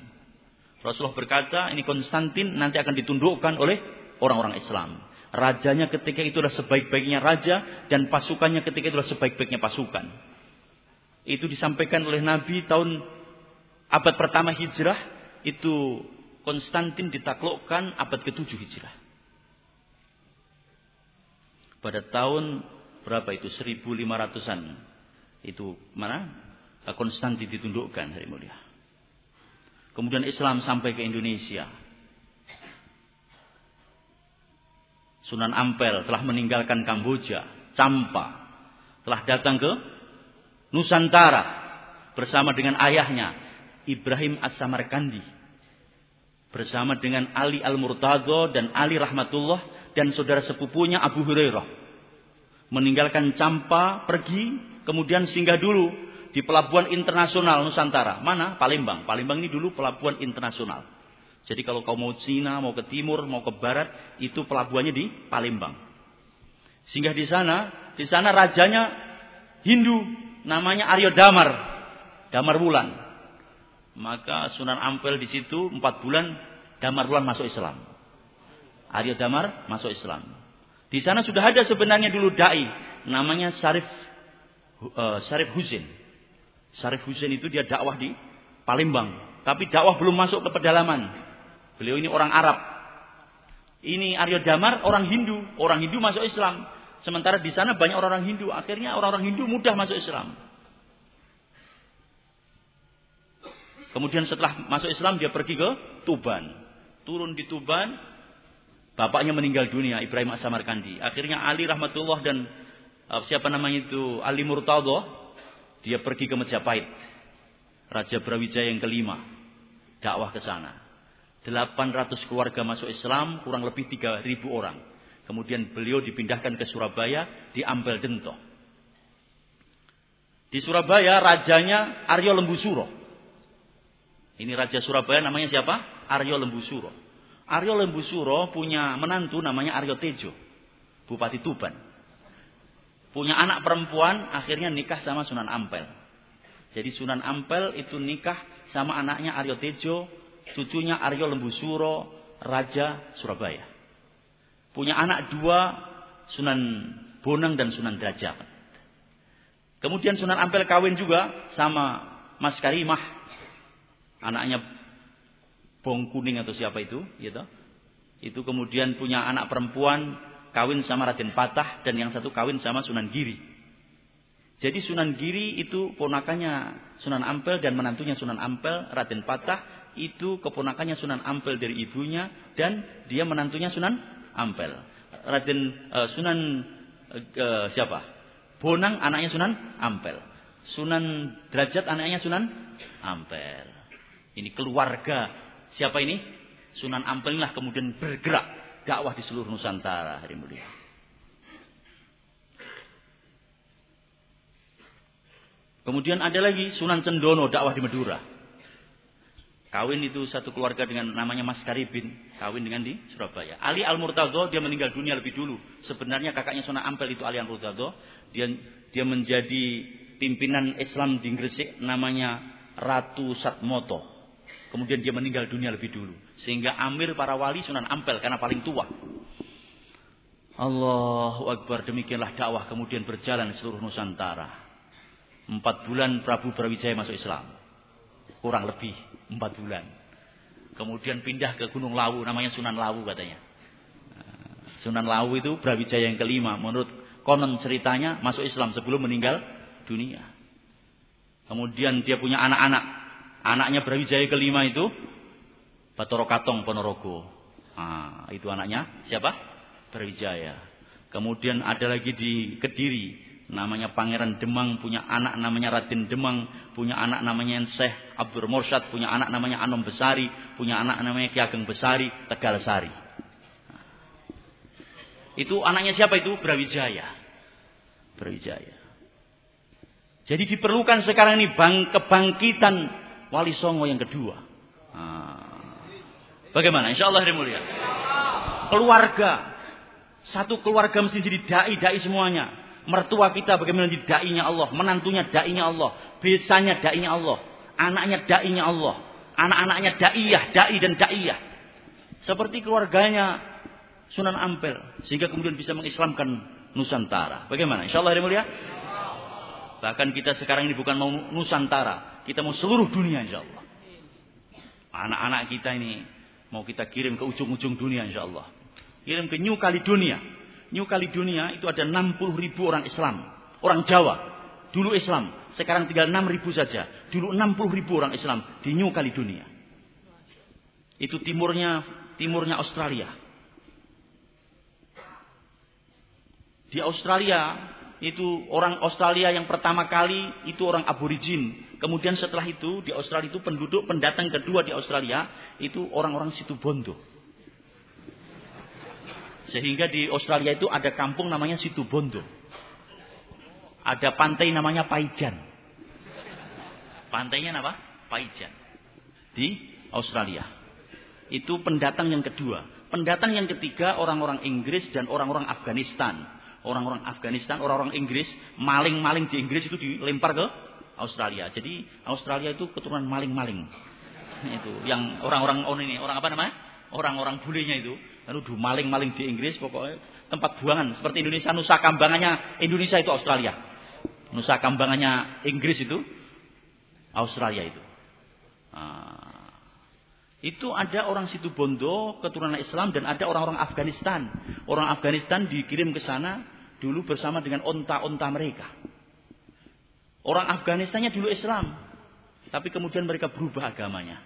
Rasulullah berkata, ini Konstantin nanti akan ditundukkan oleh orang-orang Islam. Rajanya ketika itu adalah sebaik-baiknya raja dan pasukannya ketika itu adalah sebaik-baiknya pasukan. Itu disampaikan oleh Nabi tahun abad pertama hijrah itu Konstantin ditaklukkan abad ke-7 hijrah. Pada tahun berapa itu? 1500-an itu mana? Konstantin ditundukkan hari mulia. Kemudian Islam sampai ke Indonesia. Sunan Ampel telah meninggalkan Kamboja, Campa, telah datang ke Nusantara bersama dengan ayahnya Ibrahim As-Samarkandi. Bersama dengan Ali Al-Murtado dan Ali Rahmatullah dan saudara sepupunya Abu Hurairah meninggalkan Campa pergi kemudian singgah dulu di pelabuhan internasional Nusantara mana Palembang Palembang ini dulu pelabuhan internasional jadi kalau kau mau Cina, mau ke timur, mau ke barat, itu pelabuhannya di Palembang. Sehingga di sana, di sana rajanya Hindu, namanya Aryo Damar, Damar Bulan. Maka Sunan Ampel di situ empat bulan Damar Bulan masuk Islam. Aryo Damar masuk Islam. Di sana sudah ada sebenarnya dulu dai, namanya Sarif uh, Sarif Husin. Sarif Husin itu dia dakwah di Palembang, tapi dakwah belum masuk ke pedalaman. Beliau ini orang Arab. Ini Aryo Damar orang Hindu, orang Hindu masuk Islam. Sementara di sana banyak orang-orang Hindu, akhirnya orang-orang Hindu mudah masuk Islam. Kemudian setelah masuk Islam dia pergi ke Tuban. Turun di Tuban, bapaknya meninggal dunia, Ibrahim As-Samarkandi. Akhirnya Ali rahmatullah dan uh, siapa namanya itu Ali Murtado, dia pergi ke Majapahit. Raja Brawijaya yang kelima, dakwah ke sana. 800 keluarga masuk Islam, kurang lebih 3000 orang. Kemudian beliau dipindahkan ke Surabaya, di Ampel Dento. Di Surabaya rajanya Aryo Lembusuro. Ini raja Surabaya namanya siapa? Aryo Lembusuro. Aryo Lembusuro punya menantu namanya Aryo Tejo. Bupati Tuban. Punya anak perempuan akhirnya nikah sama Sunan Ampel. Jadi Sunan Ampel itu nikah sama anaknya Aryo Tejo cucunya Aryo Lembusuro, Raja Surabaya. Punya anak dua, Sunan Bonang dan Sunan Derajat. Kemudian Sunan Ampel kawin juga sama Mas Karimah, anaknya Bong Kuning atau siapa itu, gitu. Itu kemudian punya anak perempuan kawin sama Raden Patah dan yang satu kawin sama Sunan Giri. Jadi Sunan Giri itu ponakannya Sunan Ampel dan menantunya Sunan Ampel, Raden Patah itu keponakannya Sunan Ampel dari ibunya dan dia menantunya Sunan Ampel. Raden uh, Sunan uh, siapa? Bonang anaknya Sunan Ampel. Sunan Derajat anaknya Sunan Ampel. Ini keluarga siapa ini? Sunan Ampel inilah kemudian bergerak dakwah di seluruh Nusantara hari mulia. Kemudian ada lagi Sunan Cendono dakwah di Madura. Kawin itu satu keluarga dengan namanya Mas Karibin. Kawin dengan di Surabaya. Ali Al-Murtado dia meninggal dunia lebih dulu. Sebenarnya kakaknya Sunan Ampel itu Ali Al-Murtado. Dia, dia menjadi pimpinan Islam di Gresik namanya Ratu Satmoto. Kemudian dia meninggal dunia lebih dulu. Sehingga Amir para wali Sunan Ampel karena paling tua. Allahu Akbar demikianlah dakwah kemudian berjalan seluruh Nusantara. Empat bulan Prabu Brawijaya masuk Islam kurang lebih empat bulan. Kemudian pindah ke Gunung Lawu, namanya Sunan Lawu katanya. Sunan Lawu itu Brawijaya yang kelima. Menurut konon ceritanya masuk Islam sebelum meninggal dunia. Kemudian dia punya anak-anak. Anaknya Brawijaya kelima itu Batoro Katong Ponorogo. Nah, itu anaknya siapa? Brawijaya. Kemudian ada lagi di Kediri, namanya Pangeran Demang, punya anak namanya Raden Demang, punya anak namanya Syekh Abdur Mursyad, punya anak namanya Anom Besari, punya anak namanya Ki Ageng Besari, Tegal Sari. Itu anaknya siapa itu? Brawijaya. Brawijaya. Jadi diperlukan sekarang ini bang kebangkitan Wali Songo yang kedua. Nah. Bagaimana? Insya Allah mulia. Keluarga. Satu keluarga mesti jadi dai-dai semuanya mertua kita bagaimana di dainya Allah, menantunya dainya Allah, besanya dainya Allah, anaknya dainya Allah, anak-anaknya daiyah, dai dan daiyah. Seperti keluarganya Sunan Ampel sehingga kemudian bisa mengislamkan Nusantara. Bagaimana? Insya Allah mulia. Bahkan kita sekarang ini bukan mau Nusantara, kita mau seluruh dunia insya Allah. Anak-anak kita ini mau kita kirim ke ujung-ujung dunia insya Allah. Kirim ke New Caledonia New Caledonia itu ada 60 ribu orang Islam. Orang Jawa. Dulu Islam. Sekarang tinggal 6 ribu saja. Dulu 60 ribu orang Islam di New Caledonia. Itu timurnya timurnya Australia. Di Australia itu orang Australia yang pertama kali itu orang aborigin. Kemudian setelah itu di Australia itu penduduk pendatang kedua di Australia itu orang-orang situ Bondo. Sehingga di Australia itu ada kampung namanya Situbondo. Ada pantai namanya Paijan. Pantainya apa? Paijan. Di Australia. Itu pendatang yang kedua. Pendatang yang ketiga orang-orang Inggris dan orang-orang Afghanistan. Orang-orang Afghanistan, orang-orang Inggris, maling-maling di Inggris itu dilempar ke Australia. Jadi Australia itu keturunan maling-maling. Itu yang orang-orang oh ini, orang apa namanya? Orang-orang bulenya itu Lalu du maling-maling di Inggris pokoknya tempat buangan seperti Indonesia Nusa Kambangannya Indonesia itu Australia. Nusa Kambangannya Inggris itu Australia itu. Nah, itu ada orang situ Bondo keturunan Islam dan ada orang-orang Afghanistan. Orang Afghanistan dikirim ke sana dulu bersama dengan onta-onta mereka. Orang Afghanistannya dulu Islam, tapi kemudian mereka berubah agamanya.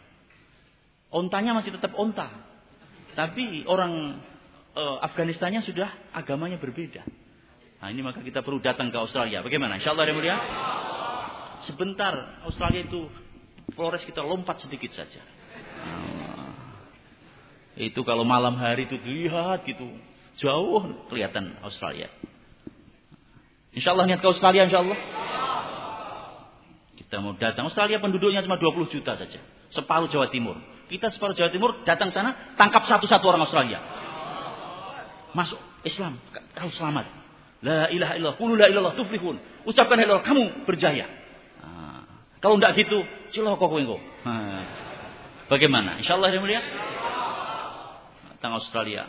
Ontanya masih tetap onta, tapi orang uh, Afganistannya sudah agamanya berbeda. Nah ini maka kita perlu datang ke Australia. Bagaimana? Insya Allah mulia. Sebentar Australia itu Flores kita lompat sedikit saja. Nah, itu kalau malam hari itu dilihat gitu jauh kelihatan Australia. Insya Allah niat ke Australia Insya Allah. Kita mau datang Australia penduduknya cuma 20 juta saja. Separuh Jawa Timur. Kita separuh Jawa Timur datang sana, tangkap satu-satu orang Australia. Masuk Islam, kau selamat. La ilaha illallah, qulu la ilallah tuflihun. Ucapkan la ilallah, kamu berjaya. Nah, kalau tidak gitu, ciloko engko. Nah, bagaimana? Insyaallah ya mulia. Datang Australia.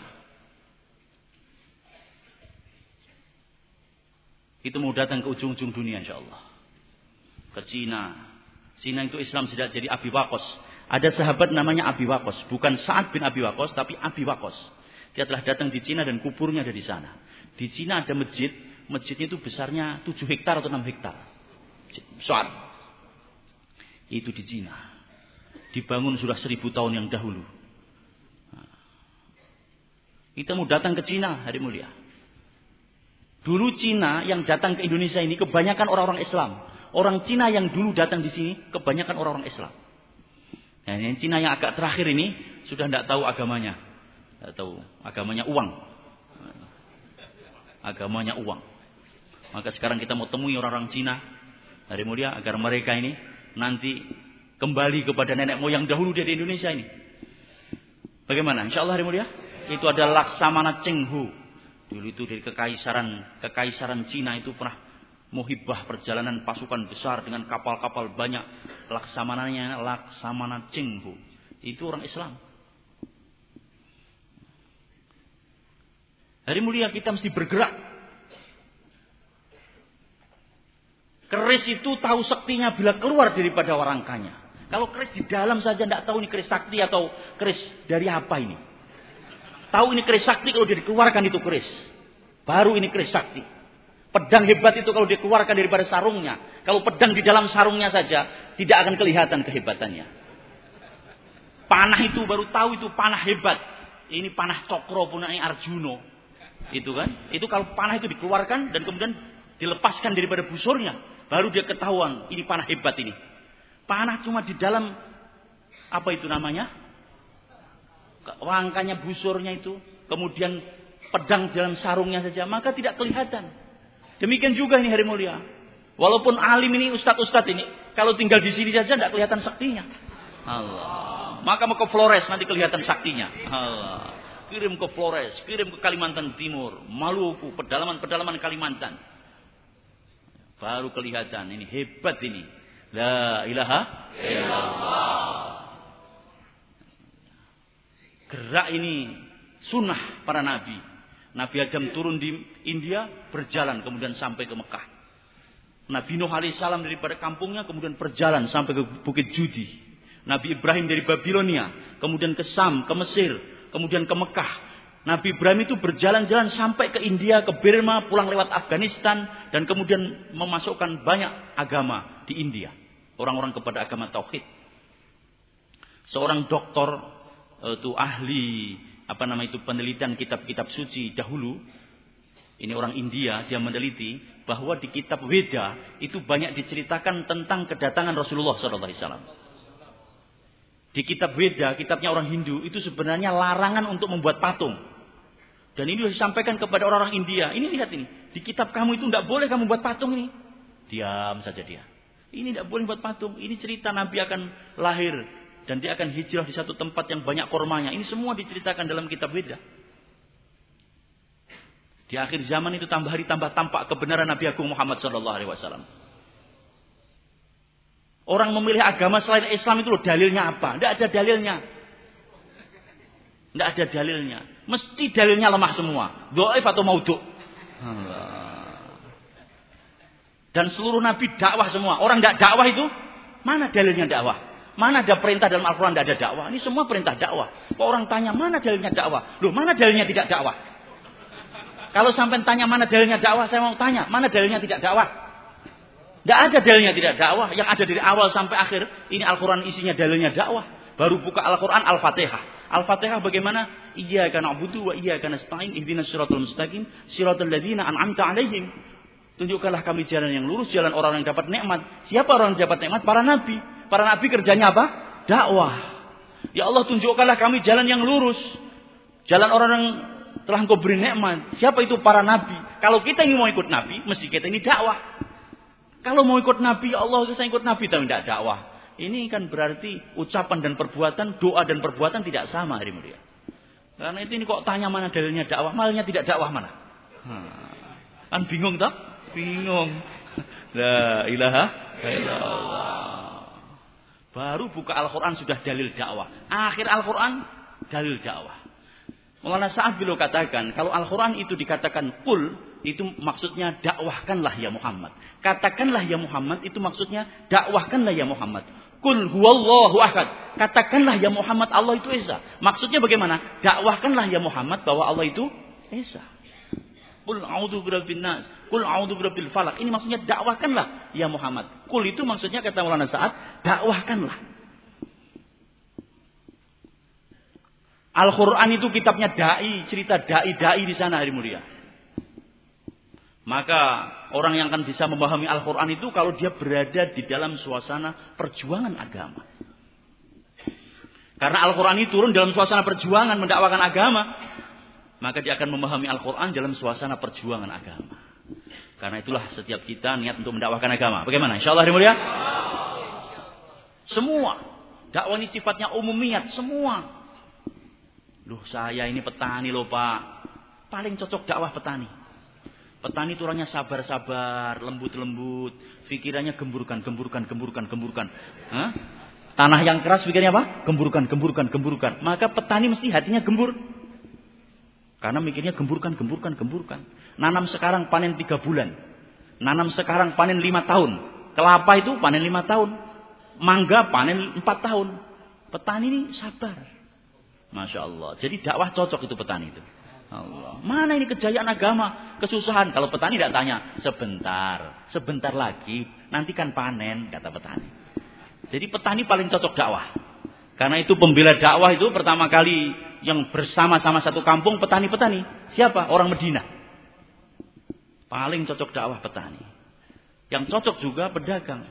Itu mau datang ke ujung-ujung dunia insyaallah. Ke Cina. Cina itu Islam sudah jadi Abi Wakos. Ada sahabat namanya Abi Wakos. Bukan Sa'ad bin Abi Wakos, tapi Abi Wakos. Dia telah datang di Cina dan kuburnya ada di sana. Di Cina ada masjid. Masjid itu besarnya 7 hektar atau 6 hektar. Soal. Itu di Cina. Dibangun sudah seribu tahun yang dahulu. Kita mau datang ke Cina hari mulia. Dulu Cina yang datang ke Indonesia ini kebanyakan orang-orang Islam. Orang Cina yang dulu datang di sini kebanyakan orang-orang Islam. Nah, yang Cina yang agak terakhir ini sudah tidak tahu agamanya. Tidak tahu agamanya uang. Agamanya uang. Maka sekarang kita mau temui orang-orang Cina hari mulia agar mereka ini nanti kembali kepada nenek moyang dahulu dari Indonesia ini. Bagaimana? Insya Allah hari mulia. Itu adalah Laksamana Chenghu. Dulu itu dari kekaisaran kekaisaran Cina itu pernah muhibah perjalanan pasukan besar dengan kapal-kapal banyak. Laksamananya laksamana Cenghu itu orang Islam. Hari mulia kita mesti bergerak. Keris itu tahu saktinya bila keluar daripada warangkanya. Kalau keris di dalam saja tidak tahu ini keris sakti atau keris dari apa ini. Tahu ini keris sakti kalau dia dikeluarkan itu keris. Baru ini keris sakti Pedang hebat itu kalau dikeluarkan daripada sarungnya. Kalau pedang di dalam sarungnya saja, tidak akan kelihatan kehebatannya. Panah itu baru tahu itu panah hebat. Ini panah cokro punai Arjuno. Itu kan? Itu kalau panah itu dikeluarkan dan kemudian dilepaskan daripada busurnya, baru dia ketahuan ini panah hebat ini. Panah cuma di dalam apa itu namanya? Rangkanya busurnya itu, kemudian pedang dalam sarungnya saja, maka tidak kelihatan. Demikian juga ini hari mulia. Walaupun alim ini ustadz-ustadz ini, kalau tinggal di sini saja tidak kelihatan saktinya. Allah. Maka mau ke Flores nanti kelihatan saktinya. Allah kirim ke Flores, kirim ke Kalimantan Timur, Maluku, pedalaman-pedalaman Kalimantan. Baru kelihatan ini hebat ini. La ilaha illallah. Gerak ini sunnah para nabi. Nabi Adam turun di India, berjalan kemudian sampai ke Mekah. Nabi Nuh alaihissalam daripada kampungnya kemudian berjalan sampai ke Bukit Judi. Nabi Ibrahim dari Babilonia, kemudian ke Sam, ke Mesir, kemudian ke Mekah. Nabi Ibrahim itu berjalan-jalan sampai ke India, ke Burma, pulang lewat Afghanistan, dan kemudian memasukkan banyak agama di India. Orang-orang kepada agama Tauhid. Seorang doktor, itu ahli, apa nama itu, penelitian kitab-kitab suci dahulu. Ini orang India, dia meneliti bahwa di kitab Weda itu banyak diceritakan tentang kedatangan Rasulullah SAW. Di kitab Weda, kitabnya orang Hindu, itu sebenarnya larangan untuk membuat patung. Dan ini disampaikan kepada orang-orang India. Ini lihat ini. Di kitab kamu itu tidak boleh kamu buat patung ini. Diam saja dia. Ini tidak boleh buat patung. Ini cerita Nabi akan lahir. Dan dia akan hijrah di satu tempat yang banyak kormanya. Ini semua diceritakan dalam kitab Weda. Di akhir zaman itu tambah hari tambah tampak kebenaran Nabi Agung Muhammad Sallallahu Alaihi Wasallam. Orang memilih agama selain Islam itu loh dalilnya apa? Tidak ada dalilnya. Tidak ada dalilnya. Mesti dalilnya lemah semua. Do'if atau mauduk. Dan seluruh nabi dakwah semua. Orang tidak dakwah itu, mana dalilnya dakwah? Mana ada perintah dalam Al-Quran tidak ada dakwah? Ini semua perintah dakwah. Kalau orang tanya mana dalilnya dakwah? Loh mana dalilnya tidak dakwah? Kalau sampai tanya mana dalilnya dakwah, saya mau tanya, mana dalilnya tidak dakwah? Tidak ada dalilnya tidak dakwah. Yang ada dari awal sampai akhir. Ini Al-Quran isinya dalilnya dakwah. Baru buka Al-Quran Al-Fatihah. Al-Fatihah bagaimana? Iya karena abudu wa iya karena stain. Ihdinas suratul mustaqim. Suratul ladina an'amta alaihim. Tunjukkanlah kami jalan yang lurus. Jalan orang yang dapat nikmat. Siapa orang yang dapat nikmat? Para nabi. Para nabi kerjanya apa? Dakwah. Ya Allah tunjukkanlah kami jalan yang lurus. Jalan orang yang telah engkau beri nikmat. Siapa itu para nabi? Kalau kita ingin mau ikut nabi, mesti kita ini dakwah. Kalau mau ikut Nabi, ya Allah saya ikut Nabi tapi tidak dakwah. Ini kan berarti ucapan dan perbuatan, doa dan perbuatan tidak sama hari mulia. Karena itu ini kok tanya mana dalilnya dakwah, malahnya tidak dakwah mana? Hmm. Kan bingung tak? Bingung. La ilaha illallah. Baru buka Al-Quran sudah dalil dakwah. Akhir Al-Quran dalil dakwah. Maulana saat beliau katakan, kalau Al-Quran itu dikatakan kul, itu maksudnya dakwahkanlah ya Muhammad. Katakanlah ya Muhammad itu maksudnya dakwahkanlah ya Muhammad. Kul huwallahu ahad. Katakanlah ya Muhammad Allah itu Esa. Maksudnya bagaimana? Dakwahkanlah ya Muhammad bahwa Allah itu Esa. Kul a'udzu birabbin nas. Kul a'udzu birabbil falak. Ini maksudnya dakwahkanlah ya Muhammad. Kul itu maksudnya kata Maulana Sa'ad, dakwahkanlah. Al-Quran itu kitabnya dai, cerita dai-dai di sana hari mulia. Maka orang yang akan bisa memahami Al-Quran itu kalau dia berada di dalam suasana perjuangan agama. Karena Al-Quran itu turun dalam suasana perjuangan mendakwakan agama. Maka dia akan memahami Al-Quran dalam suasana perjuangan agama. Karena itulah setiap kita niat untuk mendakwakan agama. Bagaimana? Insya Allah mulia. Semua. Dakwah ini sifatnya umumiat. Semua. Loh saya ini petani loh pak. Paling cocok dakwah petani. Petani itu orangnya sabar-sabar, lembut-lembut, pikirannya gemburkan, gemburkan, gemburkan, gemburkan. Hah? Tanah yang keras pikirnya apa? Gemburkan, gemburkan, gemburkan. Maka petani mesti hatinya gembur. Karena mikirnya gemburkan, gemburkan, gemburkan. Nanam sekarang panen tiga bulan. Nanam sekarang panen lima tahun. Kelapa itu panen lima tahun. Mangga panen empat tahun. Petani ini sabar. Masya Allah. Jadi dakwah cocok itu petani itu. Allah. Mana ini kejayaan agama? Kesusahan. Kalau petani tidak tanya, sebentar, sebentar lagi, nanti kan panen, kata petani. Jadi petani paling cocok dakwah. Karena itu pembela dakwah itu pertama kali yang bersama-sama satu kampung petani-petani. Siapa? Orang Medina. Paling cocok dakwah petani. Yang cocok juga pedagang.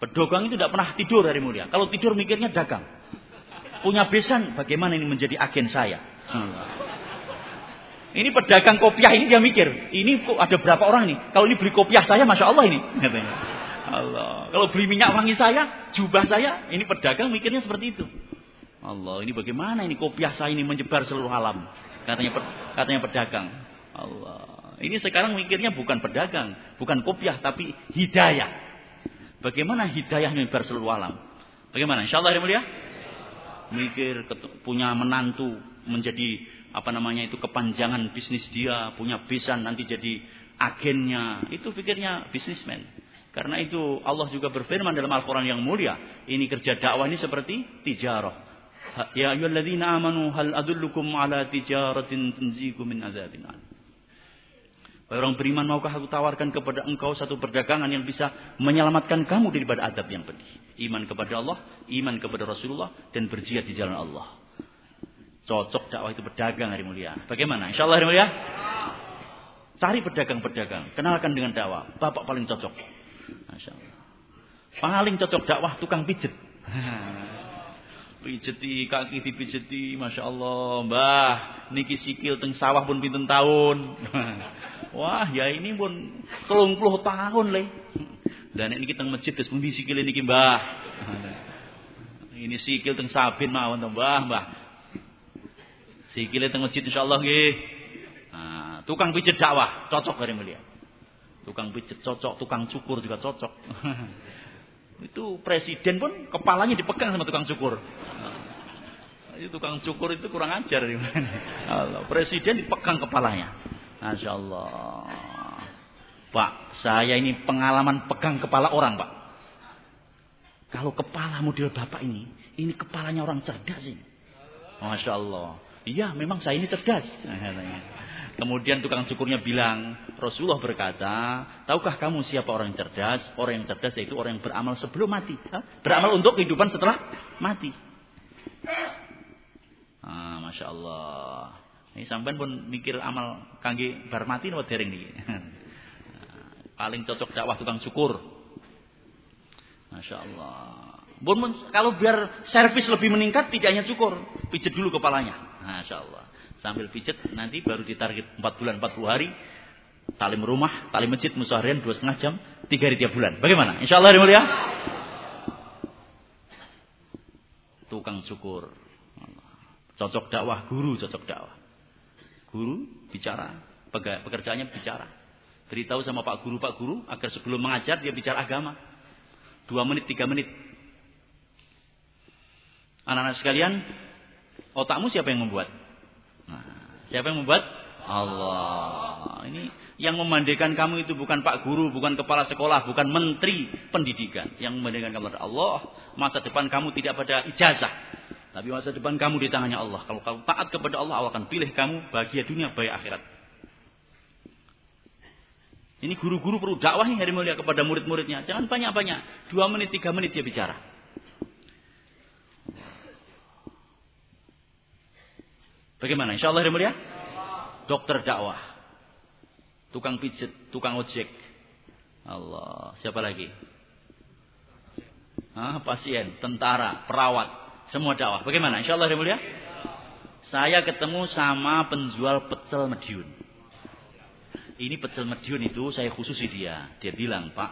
Pedagang itu tidak pernah tidur hari mulia. Kalau tidur mikirnya dagang. Punya besan, bagaimana ini menjadi agen saya? Hmm. Ini pedagang kopiah ini dia mikir, ini kok ada berapa orang nih? Kalau ini beli kopiah saya, masya Allah ini. Allah. Kalau beli minyak wangi saya, jubah saya, ini pedagang mikirnya seperti itu. Allah, ini bagaimana ini kopiah saya ini menyebar seluruh alam? Katanya katanya pedagang. Allah. Ini sekarang mikirnya bukan pedagang, bukan kopiah, tapi hidayah. Bagaimana hidayah menyebar seluruh alam? Bagaimana? Insya Allah, mulia. Mikir punya menantu menjadi apa namanya itu kepanjangan bisnis dia, punya besan nanti jadi agennya. Itu pikirnya bisnismen. Karena itu Allah juga berfirman dalam Al-Quran yang mulia. Ini kerja dakwah ini seperti tijarah. Ya ayyuhalladzina amanu hal adullukum ala tijaratin tunzikum min azabin Orang beriman maukah aku tawarkan kepada engkau satu perdagangan yang bisa menyelamatkan kamu daripada adab yang pedih. Iman kepada Allah, iman kepada Rasulullah, dan berjihad di jalan Allah. Cocok dakwah itu pedagang hari mulia. Bagaimana? Insya Allah hari mulia. Cari pedagang-pedagang. Kenalkan dengan dakwah. Bapak paling cocok. Masya Allah. Paling cocok dakwah tukang pijet. Pijeti kaki dipijeti, masya Allah, mbah, niki sikil teng sawah pun pinten tahun. Wah, ya ini pun telung puluh tahun le. Dan ini kita masjid terus pun sikil ini mbah. Ini sikil teng sabin mawon mbah, mbah. Sikile teng masjid insyaallah nggih. Nah, tukang pijet dakwah cocok hari mulia. Tukang pijet cocok, tukang cukur juga cocok. itu presiden pun kepalanya dipegang sama tukang cukur. Nah, itu tukang cukur itu kurang ajar. Allah, presiden dipegang kepalanya. Masya Allah. Pak, saya ini pengalaman pegang kepala orang, Pak. Kalau kepala model Bapak ini, ini kepalanya orang cerdas ini. Masya Allah. Iya, memang saya ini cerdas. Kemudian tukang cukurnya bilang, Rasulullah berkata, tahukah kamu siapa orang yang cerdas? Orang yang cerdas yaitu orang yang beramal sebelum mati. Beramal untuk kehidupan setelah mati. Ah, Masya Allah. Ini sampai pun mikir amal kangge bar mati napa dereng niki. Paling cocok dakwah tukang cukur. Masya Allah. Bon, kalau biar servis lebih meningkat tidak hanya cukur, pijet dulu kepalanya. Masya Allah. Sambil pijet nanti baru ditarget 4 bulan 40 hari. Talim rumah, talim masjid musaharian 2,5 jam, 3 hari tiap bulan. Bagaimana? Insya Allah mulia. Tukang cukur. Cocok dakwah, guru cocok dakwah. Guru bicara, pekerjaannya bicara. Beritahu sama Pak Guru, Pak Guru, agar sebelum mengajar dia bicara agama. Dua menit, tiga menit. Anak-anak sekalian, otakmu siapa yang membuat? Siapa yang membuat? Allah. Ini yang memandikan kamu itu bukan Pak Guru, bukan kepala sekolah, bukan menteri pendidikan. Yang memandikan kamu adalah Allah. Masa depan kamu tidak pada ijazah. Tapi masa depan kamu di tangannya Allah. Kalau kamu taat kepada Allah, Allah akan pilih kamu bahagia dunia, baik akhirat. Ini guru-guru perlu dakwah nih hari mulia kepada murid-muridnya. Jangan banyak-banyak. Dua menit, tiga menit dia bicara. Bagaimana? Insya Allah mulia? Dokter dakwah. Tukang pijet, tukang ojek. Allah. Siapa lagi? Ah, pasien, tentara, perawat. Semua dakwah. Bagaimana? Insya Allah mulia? Saya ketemu sama penjual pecel mediun. Ini pecel mediun itu saya khususi dia. Dia bilang, Pak,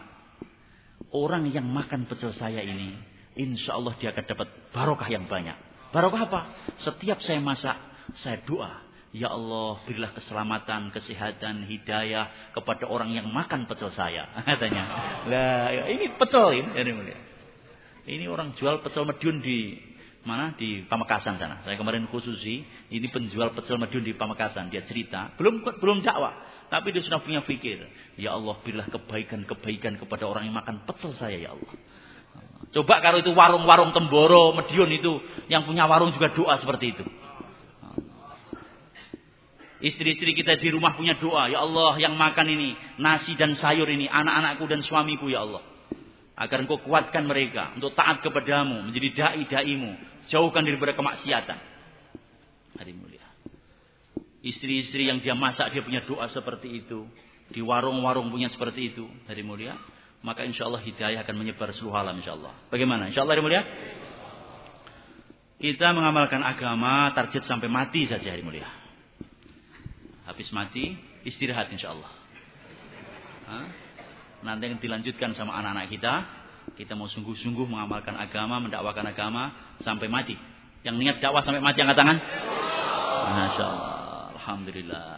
orang yang makan pecel saya ini, insya Allah dia akan dapat barokah yang banyak. Barokah apa? Setiap saya masak, saya doa, Ya Allah, berilah keselamatan, kesehatan, hidayah kepada orang yang makan pecel saya. Katanya. Lah, ya, ini pecel ini. Ini, orang jual pecel mediun di mana? Di Pamekasan sana. Saya kemarin khususi, ini penjual pecel mediun di Pamekasan. Dia cerita, belum belum dakwah, tapi dia sudah punya pikir. Ya Allah, berilah kebaikan-kebaikan kepada orang yang makan pecel saya, ya Allah. Coba kalau itu warung-warung Temboro, Medion itu yang punya warung juga doa seperti itu. Istri-istri kita di rumah punya doa. Ya Allah yang makan ini. Nasi dan sayur ini. Anak-anakku dan suamiku ya Allah. Agar engkau kuatkan mereka untuk taat kepadamu, menjadi dai-daimu, jauhkan daripada kemaksiatan. Hari mulia. Istri-istri yang dia masak dia punya doa seperti itu. Di warung-warung punya seperti itu. Hari mulia. Maka insya Allah hidayah akan menyebar seluruh alam insya Allah. Bagaimana? Insya Allah hari mulia. Kita mengamalkan agama target sampai mati saja hari mulia. Habis mati istirahat insya Allah. Nanti yang dilanjutkan sama anak-anak kita. Kita mau sungguh-sungguh mengamalkan agama, mendakwakan agama sampai mati. Yang niat dakwah sampai mati angkat tangan. Masya Allah. Alhamdulillah.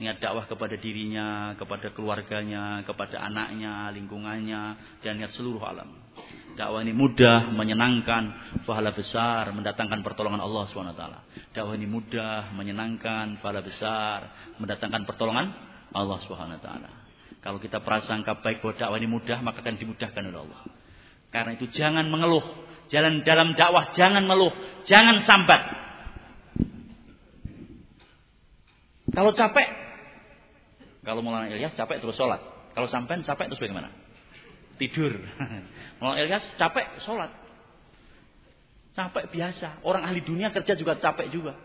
Niat dakwah kepada dirinya, kepada keluarganya, kepada anaknya, lingkungannya, dan niat seluruh alam. Dakwah ini mudah, menyenangkan, pahala besar, mendatangkan pertolongan Allah SWT. Dakwah ini mudah, menyenangkan, pahala besar, mendatangkan pertolongan Allah SWT. Kalau kita prasangka baik bahwa dakwah ini mudah, maka akan dimudahkan oleh Allah. Karena itu jangan mengeluh. Jalan dalam dakwah jangan mengeluh, jangan sambat. Kalau capek, kalau Maulana Ilyas capek terus sholat. Kalau sampai capek terus bagaimana? Tidur. Maulana Ilyas capek sholat. Capek biasa. Orang ahli dunia kerja juga capek juga.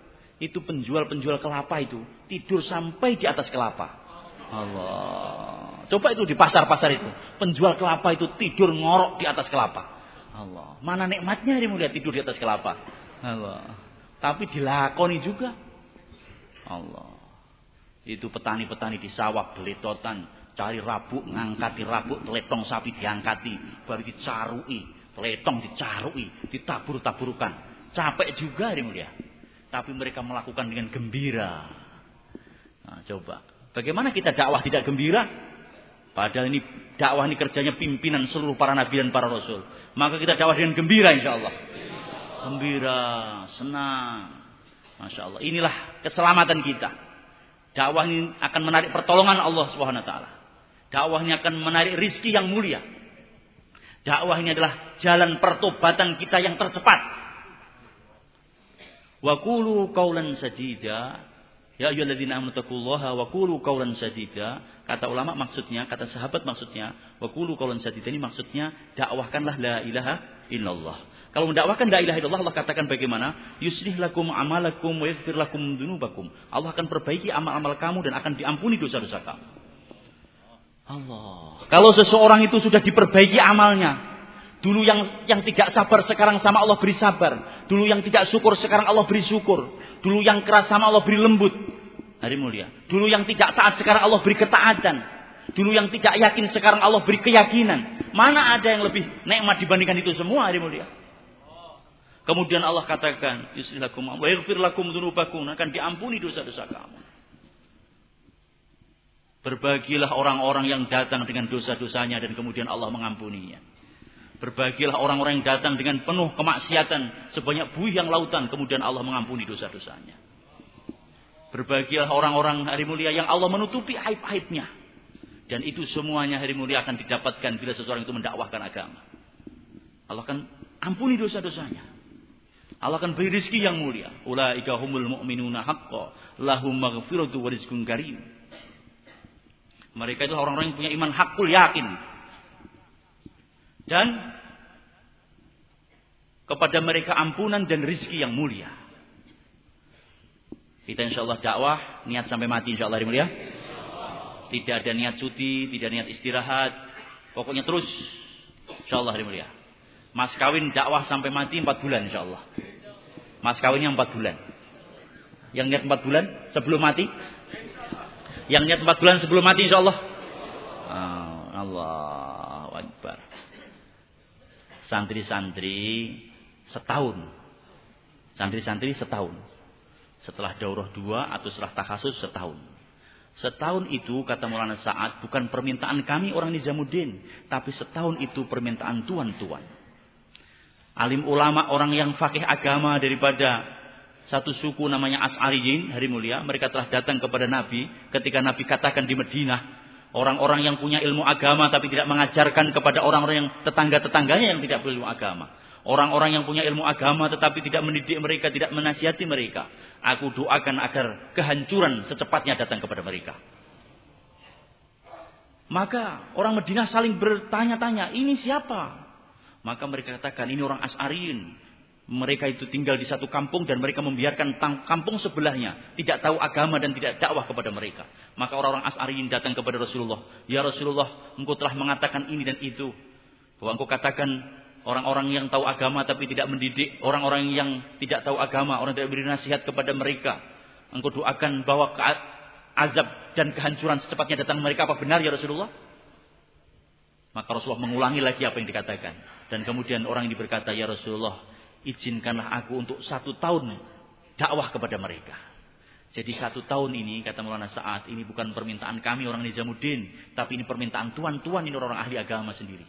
Itu penjual-penjual kelapa itu. Tidur sampai di atas kelapa. Allah. Coba itu di pasar-pasar itu. Penjual kelapa itu tidur ngorok di atas kelapa. Allah. Mana nikmatnya dia melihat tidur di atas kelapa. Allah. Tapi dilakoni juga. Allah. Itu petani-petani di sawah beletotan. Cari rabuk, ngangkati rabuk, teletong sapi diangkati. Baru dicarui, teletong dicarui, ditabur-taburkan. Capek juga dia mulia. Tapi mereka melakukan dengan gembira. Nah, coba. Bagaimana kita dakwah tidak gembira? Padahal ini dakwah ini kerjanya pimpinan seluruh para nabi dan para rasul. Maka kita dakwah dengan gembira insya Allah. Gembira, senang. Masya Allah. Inilah keselamatan kita. Dakwah ini akan menarik pertolongan Allah Subhanahu wa taala. Dakwah ini akan menarik rizki yang mulia. Dakwah ini adalah jalan pertobatan kita yang tercepat. Wa qulu qaulan sadida Ya ayyuhalladzina amanu taqullaha wa qulu qaulan sadida. Kata ulama maksudnya, kata sahabat maksudnya, wa qulu qaulan sadida ini maksudnya dakwahkanlah la ilaha illallah. Kalau mendakwahkan la ilaha illallah Allah katakan bagaimana? Yuslih lakum amalakum wa yaghfir lakum dunubakum. Allah akan perbaiki amal-amal kamu dan akan diampuni dosa-dosa kamu. Allah. Kalau seseorang itu sudah diperbaiki amalnya, Dulu yang yang tidak sabar sekarang sama Allah beri sabar. Dulu yang tidak syukur sekarang Allah beri syukur. Dulu yang keras sama Allah beri lembut. Hari mulia. Dulu yang tidak taat sekarang Allah beri ketaatan. Dulu yang tidak yakin sekarang Allah beri keyakinan. Mana ada yang lebih nikmat dibandingkan itu semua hari mulia? Kemudian Allah katakan, "Yusilakum wa yaghfir lakum dzunubakum." Akan diampuni dosa-dosa kamu. Berbagilah orang-orang yang datang dengan dosa-dosanya dan kemudian Allah mengampuninya. Berbahagialah orang-orang yang datang dengan penuh kemaksiatan sebanyak buih yang lautan kemudian Allah mengampuni dosa-dosanya. Berbahagialah orang-orang hari mulia yang Allah menutupi aib-aibnya. Dan itu semuanya hari mulia akan didapatkan bila seseorang itu mendakwahkan agama. Allah akan ampuni dosa-dosanya. Allah akan beri rezeki yang mulia. Ulaika humul mu'minuna haqqa lahum maghfiratu wa rizqun karim. Mereka itu orang-orang yang punya iman hakul yakin dan kepada mereka ampunan dan rizki yang mulia. Kita insya Allah dakwah, niat sampai mati insya Allah mulia. Tidak ada niat cuti, tidak niat istirahat. Pokoknya terus insya Allah mulia. Mas kawin dakwah sampai mati empat bulan insya Allah. Mas kawinnya empat bulan. Yang niat empat bulan sebelum mati. Yang niat empat bulan sebelum mati insya Allah. Oh, Allah Akbar santri-santri setahun. Santri-santri setahun. Setelah daurah dua atau setelah takasus setahun. Setahun itu kata Maulana Sa'ad bukan permintaan kami orang Nizamuddin. Tapi setahun itu permintaan tuan-tuan. Alim ulama orang yang fakih agama daripada satu suku namanya As'ariyin hari mulia. Mereka telah datang kepada Nabi ketika Nabi katakan di Madinah Orang-orang yang punya ilmu agama tapi tidak mengajarkan kepada orang-orang yang tetangga-tetangganya yang tidak berilmu agama. Orang-orang yang punya ilmu agama tetapi tidak mendidik mereka, tidak menasihati mereka. Aku doakan agar kehancuran secepatnya datang kepada mereka. Maka orang Madinah saling bertanya-tanya, ini siapa? Maka mereka katakan, ini orang As'ariin. Mereka itu tinggal di satu kampung dan mereka membiarkan kampung sebelahnya. Tidak tahu agama dan tidak dakwah kepada mereka. Maka orang-orang As'ariin datang kepada Rasulullah. Ya Rasulullah, engkau telah mengatakan ini dan itu. Bahwa engkau katakan orang-orang yang tahu agama tapi tidak mendidik. Orang-orang yang tidak tahu agama. Orang tidak beri nasihat kepada mereka. Engkau doakan bahwa azab dan kehancuran secepatnya datang mereka. Apa benar ya Rasulullah? Maka Rasulullah mengulangi lagi apa yang dikatakan. Dan kemudian orang ini berkata, Ya Rasulullah, izinkanlah aku untuk satu tahun dakwah kepada mereka. Jadi satu tahun ini, kata Maulana Sa'ad, ini bukan permintaan kami orang Nizamuddin. Tapi ini permintaan tuan-tuan ini orang, -orang ahli agama sendiri.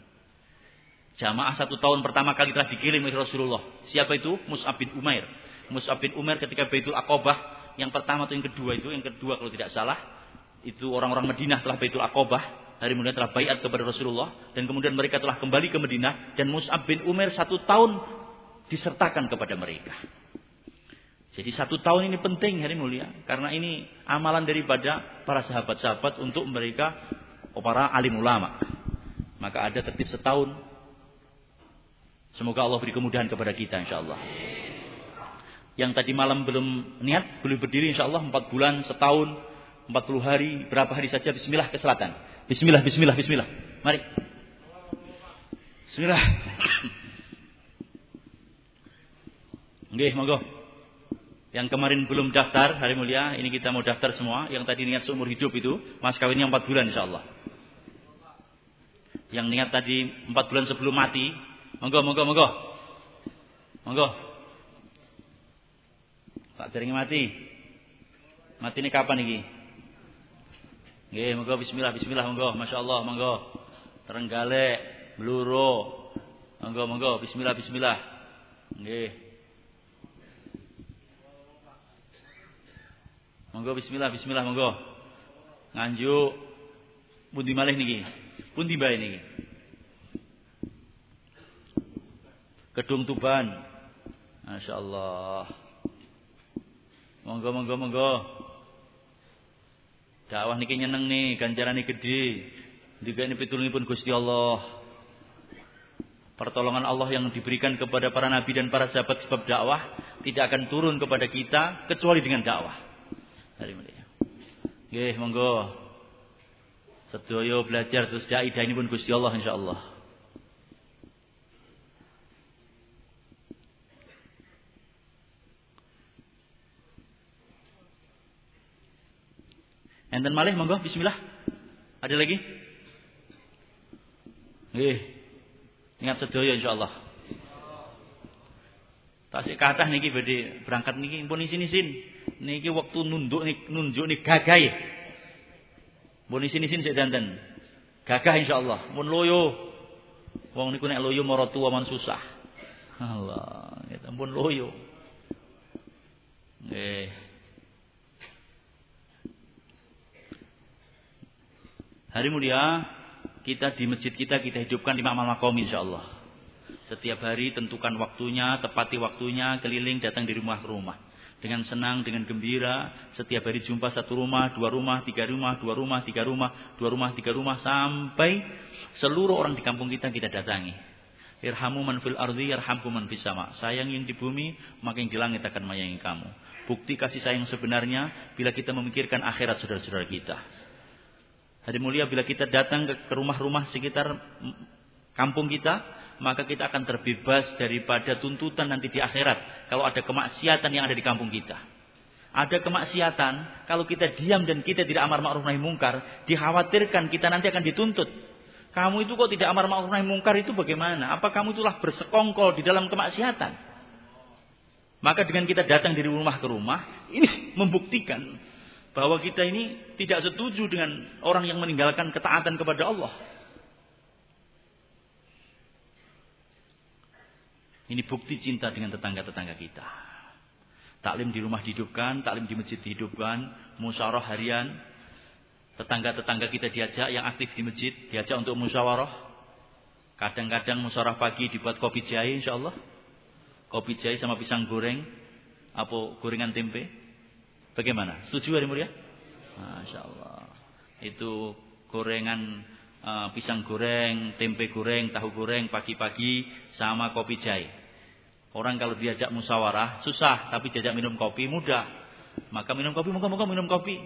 Jamaah satu tahun pertama kali telah dikirim oleh Rasulullah. Siapa itu? Mus'ab bin Umair. Mus'ab bin Umair ketika Baitul Aqobah. Yang pertama atau yang kedua itu. Yang kedua kalau tidak salah. Itu orang-orang Madinah telah Baitul Aqobah. Hari kemudian telah bayat kepada Rasulullah. Dan kemudian mereka telah kembali ke Madinah. Dan Mus'ab bin Umair satu tahun disertakan kepada mereka. Jadi satu tahun ini penting hari mulia. Karena ini amalan daripada para sahabat-sahabat untuk mereka para alim ulama. Maka ada tertib setahun. Semoga Allah beri kemudahan kepada kita insya Allah. Yang tadi malam belum niat, belum berdiri insya Allah 4 bulan, setahun, 40 hari, berapa hari saja bismillah ke selatan. Bismillah, bismillah, bismillah. Mari. Bismillah. Nggih, monggo. Yang kemarin belum daftar, hari mulia, ini kita mau daftar semua. Yang tadi niat seumur hidup itu, mas kawinnya 4 bulan insya Allah. Yang niat tadi 4 bulan sebelum mati, monggo, monggo, monggo. Monggo. Tak jaring mati. Mati ini kapan ini? Nggih, monggo bismillah, bismillah, monggo. Masya Allah, monggo. Terenggalek, bluro. Monggo, monggo, bismillah, bismillah. Nggih. Monggo bismillah bismillah monggo. Nganjuk pundi malih niki? Pundi bae niki? Kedung Tuban. Masya Allah. Monggo monggo monggo. Dakwah niki nyeneng nih, ganjarane gede. Ini pitulungipun Gusti Allah. Pertolongan Allah yang diberikan kepada para nabi dan para sahabat sebab dakwah tidak akan turun kepada kita kecuali dengan dakwah. Hari mulia. Nggih, monggo. Sedaya belajar terus dai ini pun Gusti Allah insyaallah. Enten malih monggo bismillah. Ada lagi? Nggih. Ingat sedaya insyaallah. Tasik kathah niki badhe berangkat niki pun isin-isin. Niki waktu nunduk nih nunjuk nih gagah. Mun isin-isin sik danten. Gagah insyaallah. Mun loyo. Wong niku nek loyo mara tuwa man susah. Allah, ya ampun loyo. Nggih. Hari mulia kita di masjid kita kita hidupkan di makam makom insyaallah. Setiap hari tentukan waktunya, tepati waktunya, keliling datang di rumah ke rumah dengan senang, dengan gembira. Setiap hari jumpa satu rumah, dua rumah, tiga rumah, dua rumah, tiga rumah, dua rumah, tiga rumah, sampai seluruh orang di kampung kita kita datangi. Irhamu man fil ardi yarhamku man fis sama. Sayang yang di bumi, maka yang di langit akan menyayangi kamu. Bukti kasih sayang sebenarnya bila kita memikirkan akhirat saudara-saudara kita. Hari mulia bila kita datang ke rumah-rumah sekitar kampung kita, maka kita akan terbebas daripada tuntutan nanti di akhirat kalau ada kemaksiatan yang ada di kampung kita. Ada kemaksiatan, kalau kita diam dan kita tidak amar ma'ruf nahi mungkar, dikhawatirkan kita nanti akan dituntut. Kamu itu kok tidak amar ma'ruf nahi mungkar itu bagaimana? Apa kamu itulah bersekongkol di dalam kemaksiatan? Maka dengan kita datang dari rumah ke rumah, ini membuktikan bahwa kita ini tidak setuju dengan orang yang meninggalkan ketaatan kepada Allah. Ini bukti cinta dengan tetangga-tetangga kita. Taklim di rumah dihidupkan, taklim di masjid dihidupkan, musyawarah harian. Tetangga-tetangga kita diajak yang aktif di masjid, diajak untuk musyawarah. Kadang-kadang musyawarah pagi dibuat kopi jahe insya Allah. Kopi jahe sama pisang goreng. Apa gorengan tempe. Bagaimana? Setuju hari mulia? Masya Allah. Itu gorengan uh, pisang goreng, tempe goreng, tahu goreng pagi-pagi sama kopi jahe. Orang kalau diajak musyawarah susah, tapi diajak minum kopi mudah. Maka minum kopi, muka-muka minum kopi.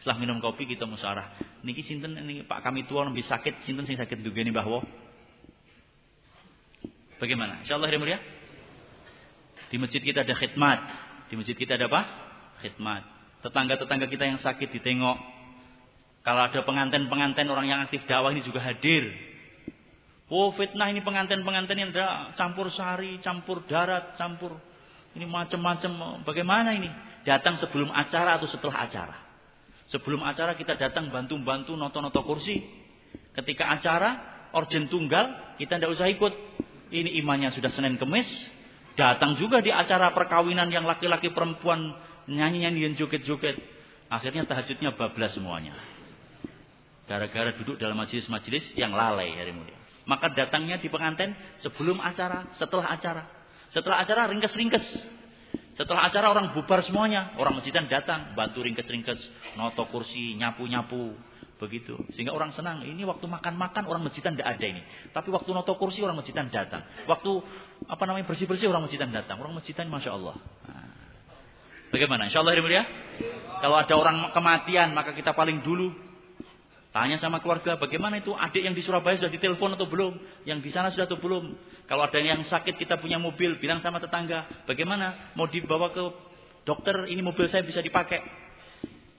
Setelah minum kopi kita musyawarah. Niki sinten ini Pak kami tua lebih sakit, sinten sing sakit juga nih bahwa. Bagaimana? Insyaallah hari mulia. Di masjid kita ada khidmat. Di masjid kita ada apa? Khidmat. Tetangga-tetangga kita yang sakit ditengok. Kalau ada pengantin-pengantin orang yang aktif dakwah ini juga hadir. Oh fitnah ini pengantin-pengantin yang ada campur sari, campur darat, campur ini macam-macam. Bagaimana ini? Datang sebelum acara atau setelah acara? Sebelum acara kita datang bantu-bantu noto-noto kursi. Ketika acara, orjen tunggal, kita tidak usah ikut. Ini imannya sudah Senin Kemis. Datang juga di acara perkawinan yang laki-laki perempuan nyanyi-nyanyi dan joget-joget. Akhirnya tahajudnya bablas semuanya. Gara-gara duduk dalam majelis-majelis yang lalai hari mulia. Maka datangnya di pengantin sebelum acara, setelah acara. Setelah acara ringkes-ringkes. Setelah acara orang bubar semuanya. Orang masjidan datang, bantu ringkes-ringkes, noto kursi, nyapu-nyapu. Begitu. Sehingga orang senang. Ini waktu makan-makan orang masjidan tidak ada ini. Tapi waktu noto kursi orang masjidan datang. Waktu apa namanya bersih-bersih orang masjidan datang. Orang masjidan Masya Allah. Nah. Bagaimana? Insya Allah ya. Kalau ada orang kematian maka kita paling dulu Tanya sama keluarga, bagaimana itu adik yang di Surabaya sudah ditelepon atau belum? Yang di sana sudah atau belum? Kalau ada yang sakit, kita punya mobil, bilang sama tetangga, bagaimana? Mau dibawa ke dokter, ini mobil saya bisa dipakai.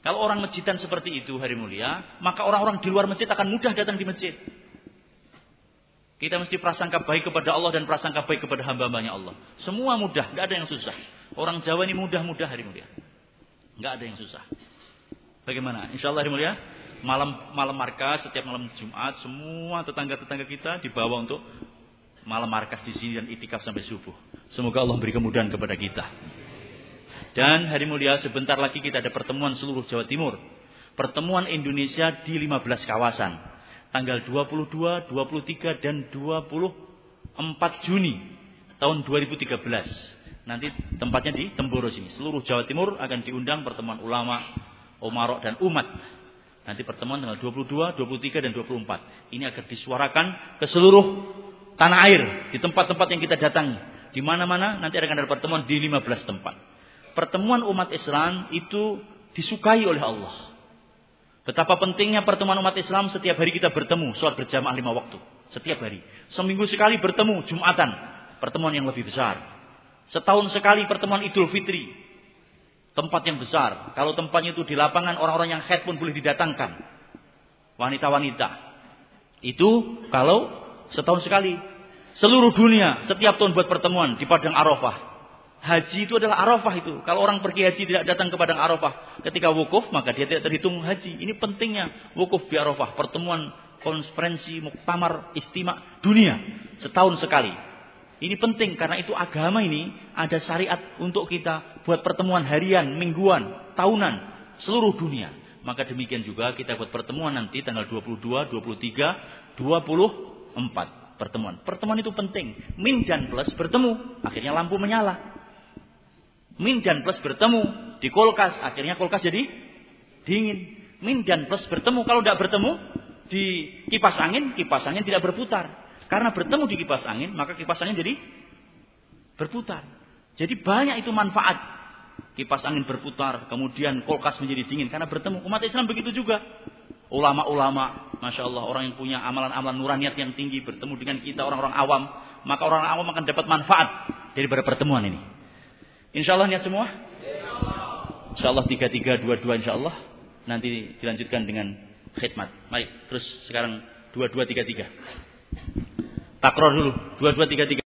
Kalau orang masjidan seperti itu hari mulia, maka orang-orang di luar masjid akan mudah datang di masjid. Kita mesti prasangka baik kepada Allah dan prasangka baik kepada hamba-hambanya Allah. Semua mudah, tidak ada yang susah. Orang Jawa ini mudah-mudah hari mulia. Tidak ada yang susah. Bagaimana? Insya Allah hari mulia malam malam markas setiap malam Jumat semua tetangga-tetangga kita dibawa untuk malam markas di sini dan itikaf sampai subuh. Semoga Allah beri kemudahan kepada kita. Dan hari mulia sebentar lagi kita ada pertemuan seluruh Jawa Timur. Pertemuan Indonesia di 15 kawasan. Tanggal 22, 23 dan 24 Juni tahun 2013. Nanti tempatnya di Temboro sini. Seluruh Jawa Timur akan diundang pertemuan ulama, umarok dan umat Nanti pertemuan tanggal 22, 23 dan 24. Ini akan disuarakan ke seluruh tanah air di tempat-tempat yang kita datangi. Di mana-mana nanti akan ada pertemuan di 15 tempat. Pertemuan umat Islam itu disukai oleh Allah. Betapa pentingnya pertemuan umat Islam setiap hari kita bertemu, sholat berjamaah lima waktu. Setiap hari. Seminggu sekali bertemu, Jumatan. Pertemuan yang lebih besar. Setahun sekali pertemuan Idul Fitri tempat yang besar. Kalau tempatnya itu di lapangan, orang-orang yang head pun boleh didatangkan. Wanita-wanita. Itu kalau setahun sekali. Seluruh dunia setiap tahun buat pertemuan di Padang Arafah. Haji itu adalah Arafah itu. Kalau orang pergi haji tidak datang ke Padang Arafah. Ketika wukuf maka dia tidak terhitung haji. Ini pentingnya wukuf di Arafah. Pertemuan konferensi, muktamar, istimak dunia. Setahun sekali. Ini penting karena itu agama ini ada syariat untuk kita buat pertemuan harian, mingguan, tahunan, seluruh dunia. Maka demikian juga kita buat pertemuan nanti tanggal 22, 23, 24 pertemuan. Pertemuan itu penting. Min dan plus bertemu, akhirnya lampu menyala. Min dan plus bertemu di kulkas, akhirnya kulkas jadi dingin. Min dan plus bertemu, kalau tidak bertemu di kipas angin, kipas angin tidak berputar. Karena bertemu di kipas angin, maka kipas angin jadi berputar. Jadi banyak itu manfaat. Kipas angin berputar, kemudian kulkas menjadi dingin karena bertemu. Umat Islam begitu juga. Ulama-ulama, masya Allah, orang yang punya amalan-amalan nuraniat yang tinggi bertemu dengan kita orang-orang awam, maka orang awam akan dapat manfaat dari pertemuan ini. Insya Allah niat semua. Insya Allah tiga tiga dua dua Insya Allah nanti dilanjutkan dengan khidmat. Mari terus sekarang dua dua tiga tiga. Takror dulu. Dua, dua, tiga, tiga.